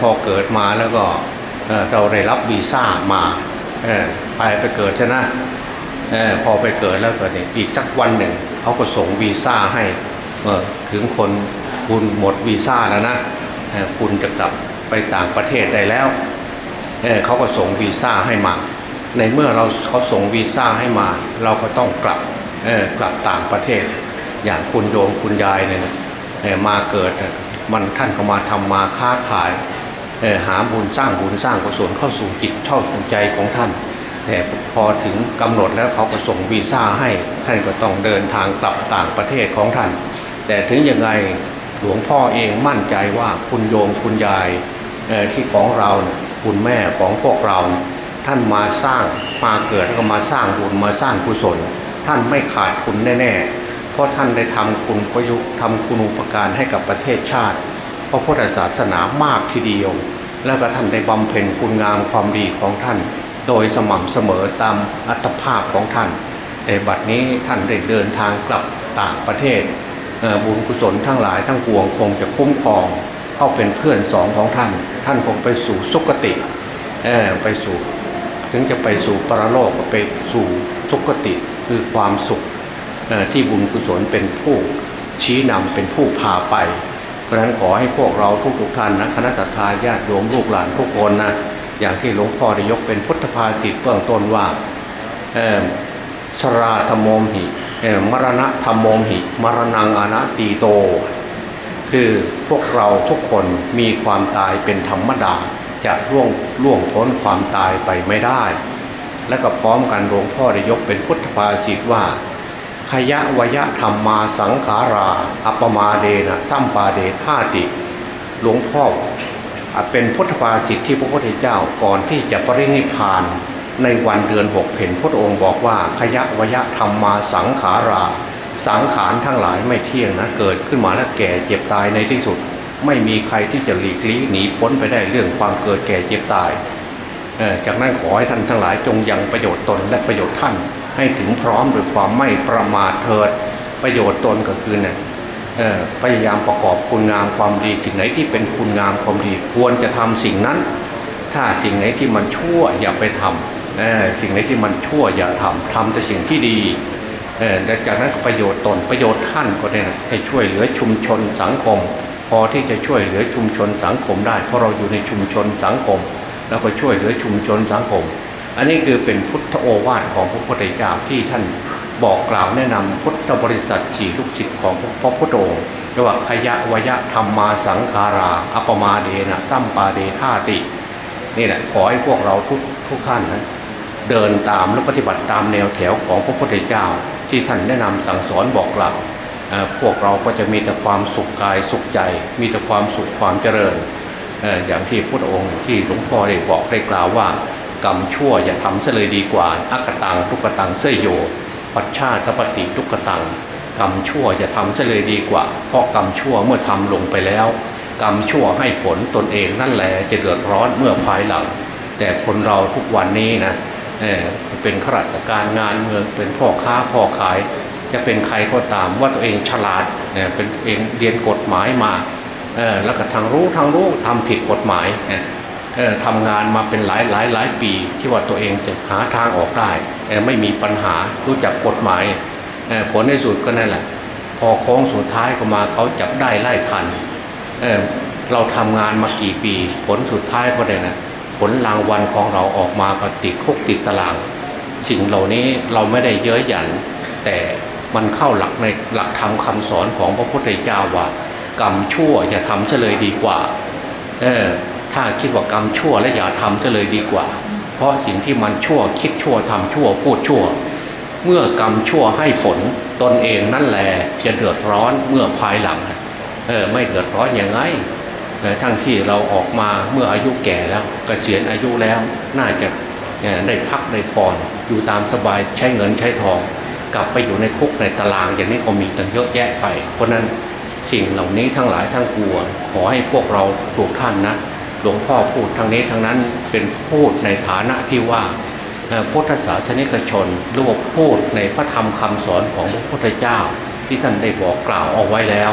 พอเกิดมาแล้วก็เราได้รับวีซ่ามา ไปไปเกิดใช่ไหมพอไปเกิดแล้วก็อีกสักวันหนึ่งเขาก็ส่งวีซ่าให้ถึงคนคุณหมดวีซ่าแล้วนะคุณจะกลับไปต่างประเทศได้แล้วเเขาก็ส่งวีซ่าให้มา ในเมื่อเราเขาส่งวีซ่าให้มา เราก็ต้องกลับกลับต่างประเทศ อย่างคุณโยมคุณยายเนี่ยมาเกิดมันท่านก็มาทำมาค้าขายหาบุญสร้างบุญสร้างกุศลเข้าสู่จิตเข้าสู่ใจของท่าน แต่พอถึงกำหนดแล้วเขาก็ส่งวีซ่าให้ ท่านก็ต้องเดินทางกลับต่างประเทศของท่าน แต่ถึงยังไงหลวงพ่อเองมั่นใจว่าคุณโยมคุณยายที่ของเราเนี่ยคุณแม่ของพวกเราท่านมาสร้างมาเกิดแล้วก็มาสร้างบุญมาสร้างกุศล ท่านไม่ขาดคุณแน่ๆ เพราะท่านได้ทำคุณประยุกต์ทำคุณอุปการให้กับประเทศชาติพระพุทธศาสนามากทีเดียว แล้วก็ท่านได้บำเพ็ญคุณงามความดีของท่าน โดยสม่ำเสมอตามอัตภาพของท่าน แต่บัดนี้ท่านได้เดินทางกลับต่างประเทศบุญกุศลทั้งหลายทั้งปวงคงจะคุ้มครองเข้าเป็นเพื่อนสองของท่าน ท่านคงไปสู่สุคติไปสู่ ถึงจะไปสู่ปรโลกก็ไปสู่สุคติคือความสุขที่บุญกุศลเป็นผู้ชี้นำเป็นผู้พาไป เพราะฉะนั้นขอให้พวกเราทุกๆท่านนะคณะสัตยาญาติโยมลูกหลานทุกคนนะ อย่างที่หลวงพ่อได้ยกเป็นพุทธภาษิตเบื้องต้นว่าชราธรรมมหิมรณะธรรมมหิ มรณังอนัตตีโต คือพวกเราทุกคนมีความตายเป็นธรรมดาจะล่วงล่วงพ้นความตายไปไม่ได้ และก็พร้อมกันหลวงพ่อได้ยกเป็นพุทธภาษิตว่าขยะวยะธรรมมาสังขารา อัปมาเดนะสัมปาเดธาติ หลวงพ่อ เป็นพุทธภาจิตที่พระพุทธเจ้าก่อนที่จะปรินิพานในวันเดือนหกเพ็ญพระองค์บอกว่าขยะวยะธรรมมาสังขารา สังขารทั้งหลายไม่เที่ยงนะเกิดขึ้นมาแล้วแก่เจ็บตายในที่สุด ไม่มีใครที่จะหลีกลี่หนีพ้นไปได้เรื่องความเกิดแก่เจ็บตายจากนั้นขอให้ท่านทั้งหลายจงยังประโยชน์ตนและประโยชน์ท่านให้ถึงพร้อมด้วยความไม่ประมาทเถิด ประโยชน์ตนก็คือเนี่ย พยายามประกอบคุณงามความดี สิ่งไหนที่เป็นคุณงามความดี ควรจะทำสิ่งนั้น ถ้าสิ่งไหนที่มันชั่วอย่าไปทำสิ่งไหนที่มันชั่วอย่าทำทำแต่สิ่งที่ดีและจากนั้นประโยชน์ตนประโยชน์ท่านก็ได้นะให้ช่วยเหลือชุมชนสังคม พอที่จะช่วยเหลือชุมชนสังคมได้ เพราะเราอยู่ในชุมชนสังคม แล้วก็ช่วยเหลือชุมชนสังคม อันนี้คือเป็นพุทธโอวาทของพระพุทธเจ้าที่ท่านบอกกล่าวแนะนำพุท ธบริษัทจีลูกศิษย์ของพระพุทธองค์เรียกว่าขยะวยะธรรมมาสังขารา อัปมาเดนะสัมปาเดธาติ นี่แหละขอให้พวกเราทุกทุกท่านนะเดินตามและปฏิบัติตามแนวแถวของพระพุทธเจ้า ที่ท่านแนะนำสั่งสอนบอกกล่าวพวกเราก็จะมีแต่ความสุขกายสุขใจ มีแต่ความสุขความเจริญ อย่างที่พระองค์ที่หลวงพ่อได้บอกได้กล่าวว่ากรรมชั่วอย่าทำเสเลยดีกว่า อักตังทุกตังเสยโย ปัจชาตปฏิทุกตังกรรมชั่วอย่าทำเสเลยดีกว่า เพราะกรรมชั่วเมื่อทำลงไปแล้ว กรรมชั่วให้ผลตนเองนั่นแหละจะเดือดร้อนเมื่อภายหลัง แต่คนเราทุกวันนี้นะเเป็นข้าราชการงานเมืองเป็นพ่อค้าพ่อขาย จะเป็นใครก็ตามว่าตัวเองฉลาดเนี่ยเป็นเองเรียนกฎหมายมาแล้วก็ทางรู้ทางรู้ทำผิดกฎหมาย ทำงานมาเป็นหลายหลายหลายปี ที่ว่าตัวเองจะหาทางออกได้ไม่มีปัญหารู้จักกฎหมายผลในสุดก็นั่นแหละ พอโค้งสุดท้ายก็มาเขาจับได้ไล่ทันเเราทำงานมากี่ปี ผลสุดท้ายก็ได้นะผลรางวัลของเราออกมาก็ติดคุกติดตารางสิ่งเหล่านี้เราไม่ได้เย้ยหยัน แต่มันเข้าหลักในหลักธรรมคาสอนของพระพุทธเจ้าว่ากรรมชั่วอย่าทำเฉลยดีกว่า เออ ถ้าคิดว่ากรรมชั่วและอย่าทำจะเลยดีกว่า เพราะสิ่งที่มันชั่วคิดชั่วทำชั่วพูดชั่ว เมื่อกรรมชั่วให้ผลตนเองนั่นแหละจะเดือดร้อนเมื่อภายหลังเออไม่เดือดร้อนยังไงทั้งที่เราออกมาเมื่ออายุแก่แล้วกเกษียณอายุแล้วน่าจะได้พักได้พรอยู่ตามสบายใช้เงินใช้ทอง กลับไปอยู่ในคุกในตารางอย่างนี้ก็มีตั้งเยอะแยะไป เพราะนั้นสิ่งเหล่านี้ทั้งหลายทั้งปวงขอให้พวกเราถูกท่านนะ ลวงพ่อพูดทางนี้ทางนั้นเป็นพูดในฐานะที่ว่าพุทธศาสนิกชนหรือว่าพูดในพระธรรมคำสอนของพระพุทธเจ้า ที่ท่านได้บอกกล่าวเอาไว้แล้ว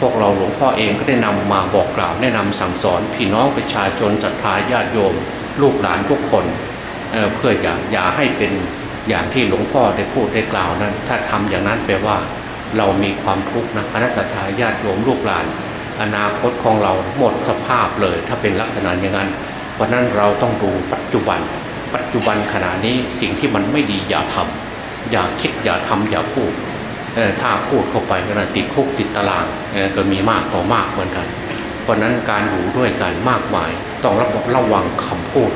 พวกเราหลวงพ่อเองก็ได้นำมาบอกกล่าวแนะนำสั่งสอนพี่น้องประชาชนศรัทธาญาติโยม ลูกหลานทุกคนเเพื่ออย่าอย่าให้เป็นอย่างที่หลวงพ่อได้พูดได้กล่าวนั้น ถ้าทำอย่างนั้นแปลว่าเรามีความทุกข์นะคณะสัตยาญาติโยมลูกหลาน อนาคตของเราหมดสภาพเลย ถ้าเป็นลักษณะอย่างนั้นเพราะนั้นเราต้องดูปัจจุบัน ปัจจุบันขณะนี้สิ่งที่มันไม่ดีอย่าทำอย่าคิดอย่าทำอย่าพูดถ้าพูดเข้าไปก็ติดคุกติดตารางก็มีมากต่อมากเหมือนกัน เพราะนั้นการอยู่ด้วยกันมากมาย ต้องระบบระวังคำพูด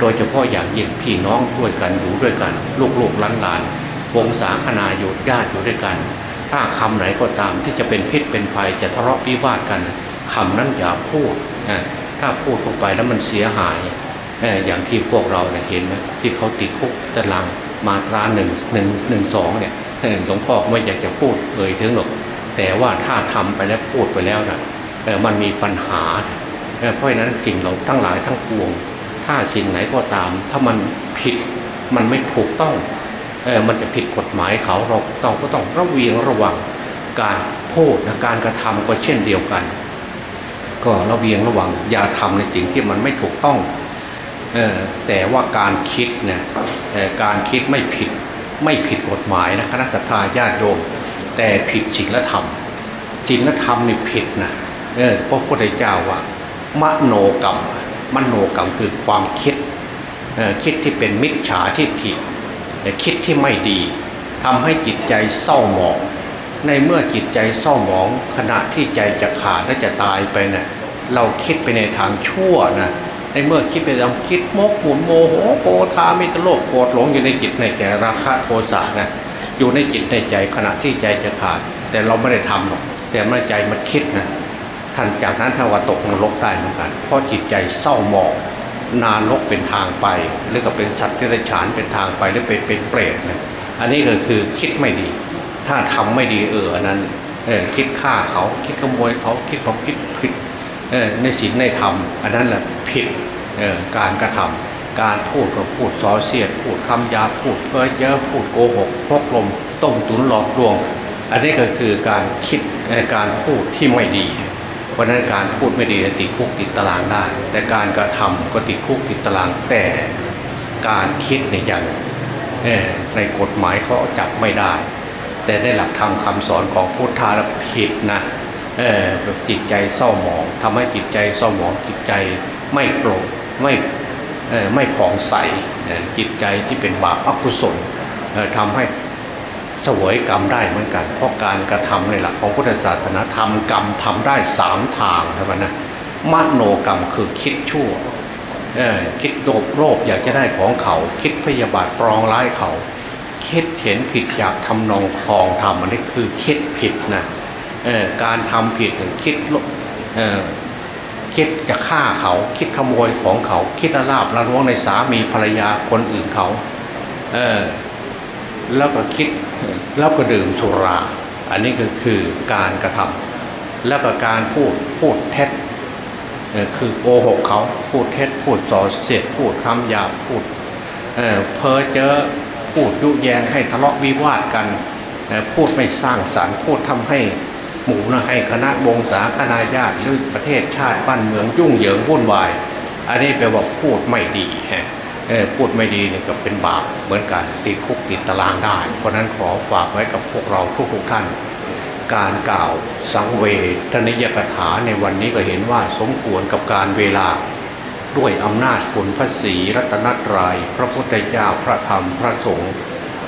โดยเฉพาะอย่างยิ่งพี่น้องด้วยกันอยู่ด้วยกัน ลูกๆหลานๆวงศาคณาอยู่ญาติอยู่ด้วยกัน ถ้าคำไหนก็ตามที่จะเป็นพิษเป็นภัยจะทะเลาะวิวาทกันคำนั้นอย่าพูดถ้าพูดเข้าไปแล้วมันเสียหายอย่างที่พวกเราเนี่ยเห็นไหมที่เขาติดคุกตารางมาตราหนึ่งหนึ่งหนึ่งสองเนี่ยหลวงพ่อไม่อยากจะพูดเอ่ยถึงหรอกแต่ว่าถ้าทำไปแล้วพูดไปแล้วนะมันมีปัญหา เพราะฉะนั้นสิ่งเราทั้งหลายทั้งปวง ถ้าสิ่งไหนก็ตาม ถ้ามันผิดมันไม่ถูกต้อง มันจะผิดกฎหมายเขาเราต้องก็ต้องระเวียงระวังการพูดนะการกระทำก็เช่นเดียวกัน ก็ระเวียงระวังอย่าทำในสิ่งที่มันไม่ถูกต้องออแต่ว่าการคิดเนี่ยการคิดไม่ผิดไม่ผิดกฎหมายนะคณะสัตยาญาติโยม แต่ผิดศีลธรรมศีลธรรมนี่ผิดนะเออพระพุทธเจ้าว่ามโนกรรมมโนกรรมคือความคิดคิดที่เป็นมิจฉาทิฏฐิ คิดที่ไม่ดีทำให้จิตใจเศร้าหมอง ในเมื่อจิตใจเศร้าหมอง ขณะที่ใจจะขาดและจะตายไปเนะ่ยเราคิดไปในทางชั่วนะในเมื่อคิดไปทางคิดมกหมุนโมโหโกธาไม่ตโลกโกรธหลงอยู่ในจิตในแก่ราคะโทสะนะอยู่ในจิตในใจขณะที่ใจจะขาด แต่เราไม่ได้ทำหรอกแต่เมื่อใจมันคิดนะท่านจากนั้นถ้าว่าตกนรกได้เหมือนกันเพราะจิตใจเศร้าหมอง นารกเป็นทางไป หรือก็เป็นสัตว์ที่ไรฉานเป็นทางไปหรือเป็นเป็นเปรตนะอันนี้ก็คือคิดไม่ดี ถ้าทำไม่ดีเอออันนั้นเออคิดฆ่าเขาคิดขโมยเขาคิดความคิดผิดเออในศีลในธรรม อันนั้นแหละผิดเออการกระทำการพูดก็พูดส่อเสียด พูดคำยาพูดเพ้อเจ้อพูดโกหกพกลมต้มตุนหลอกลวง อันนี้ก็คือการคิดในการพูดที่ไม่ดี ราะนั้นการพูดไม่ดีติดคุกติดตารางได้ แต่การกระทำก็ติดคุกติดตาราง แต่การคิดเนี่ยยังในกฎหมายเขาจับไม่ได้ แต่ในหลักธรรมคำสอนของพุทธาลผิดนะแบบจิตใจเศร้าหมองทำให้จิตใจเศร้าหมองจิตใจไม่โปร่งไม่ไม่ผ่องใสจิตใจที่เป็นบาปอกุศลทำให้ สวยกรรมได้เหมือนกัน เพราะการกระทำในหลักของพุทธศาสนาทำกรรมทำได้สามทางใช่ไหมนะมโนกรรมคือคิดชั่วคิดโลภโลภอยากจะได้ของเขา คิดพยาบาทปรองร้ายเขา คิดเห็นผิดอยากทำนองคลองทำอันนี้คือคิดผิดนะการทำผิดคิดลเออคิดจะฆ่าเขา คิดขโมยของเขา คิดละลาบละล้วงในสามีภรรยาคนอื่นเขา แล้วก็คิดแล้วก็ดื่มสุรา อันนี้ก็คือการกระทำแล้วก็การพูดพูดเท็จคือโกหกเขาพูดเท็จพูดส่อเสียดพูดคำหยาบพูดเออเพ้อเจ้อพูดยุแยงให้ทะเลาะวิวาทกันพูดไม่สร้างสรรค์พูดทำให้หมู่นะให้คณะวงศาคณาญาติหรือประเทศชาติบ้านเมืองยุ่งเหยิงวุ่นวาย อันนี้แปลว่าพูดไม่ดีฮะ พูดไม่ดีเนี่ยก็เป็นบาปเหมือนกันติดคุกติดตารางได้ เพราะนั้นขอฝากไว้กับพวกเราทุกๆท่าน การกล่าวสังเวทนิยกถาในวันนี้ก็เห็นว่าสมควรกับการเวลา ด้วยอำนาจคุณพระศรีรัตนตรยัยพระพุทธเจ้าพระธรรมพระสงฆ์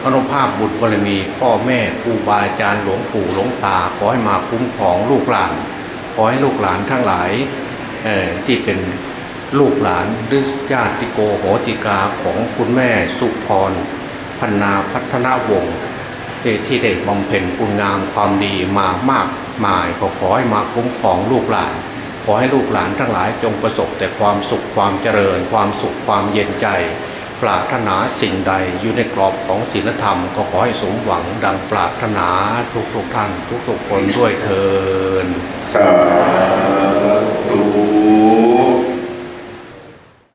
อนุภาพบุตรบารมีพ่อแม่ครูบาอาจารย์หลวงปู่หลวงตาขอให้มาคุ้มครองลูกหลานขอให้ลูกหลานทั้งหลายที่เป็น ลูกหลานหรือญาติโกโหติกาของคุณแม่สุพรพันนาพัฒนาวงศ์ที่ที่ได้บำเพ็ญคุณงามความดีมามากมายก็ขอให้มาคุ้มครองลูกหลาน ขอให้ลูกหลานทั้งหลายจงประสบแต่ความสุขความเจริญ ความสุขความเย็นใจ ปรารถนาสิ่งใดอยู่ในกรอบของศีลธรรม ก็ขอให้สมหวังดังปรารถนาทุกๆท่าน ทุกๆคนด้วยเทินสา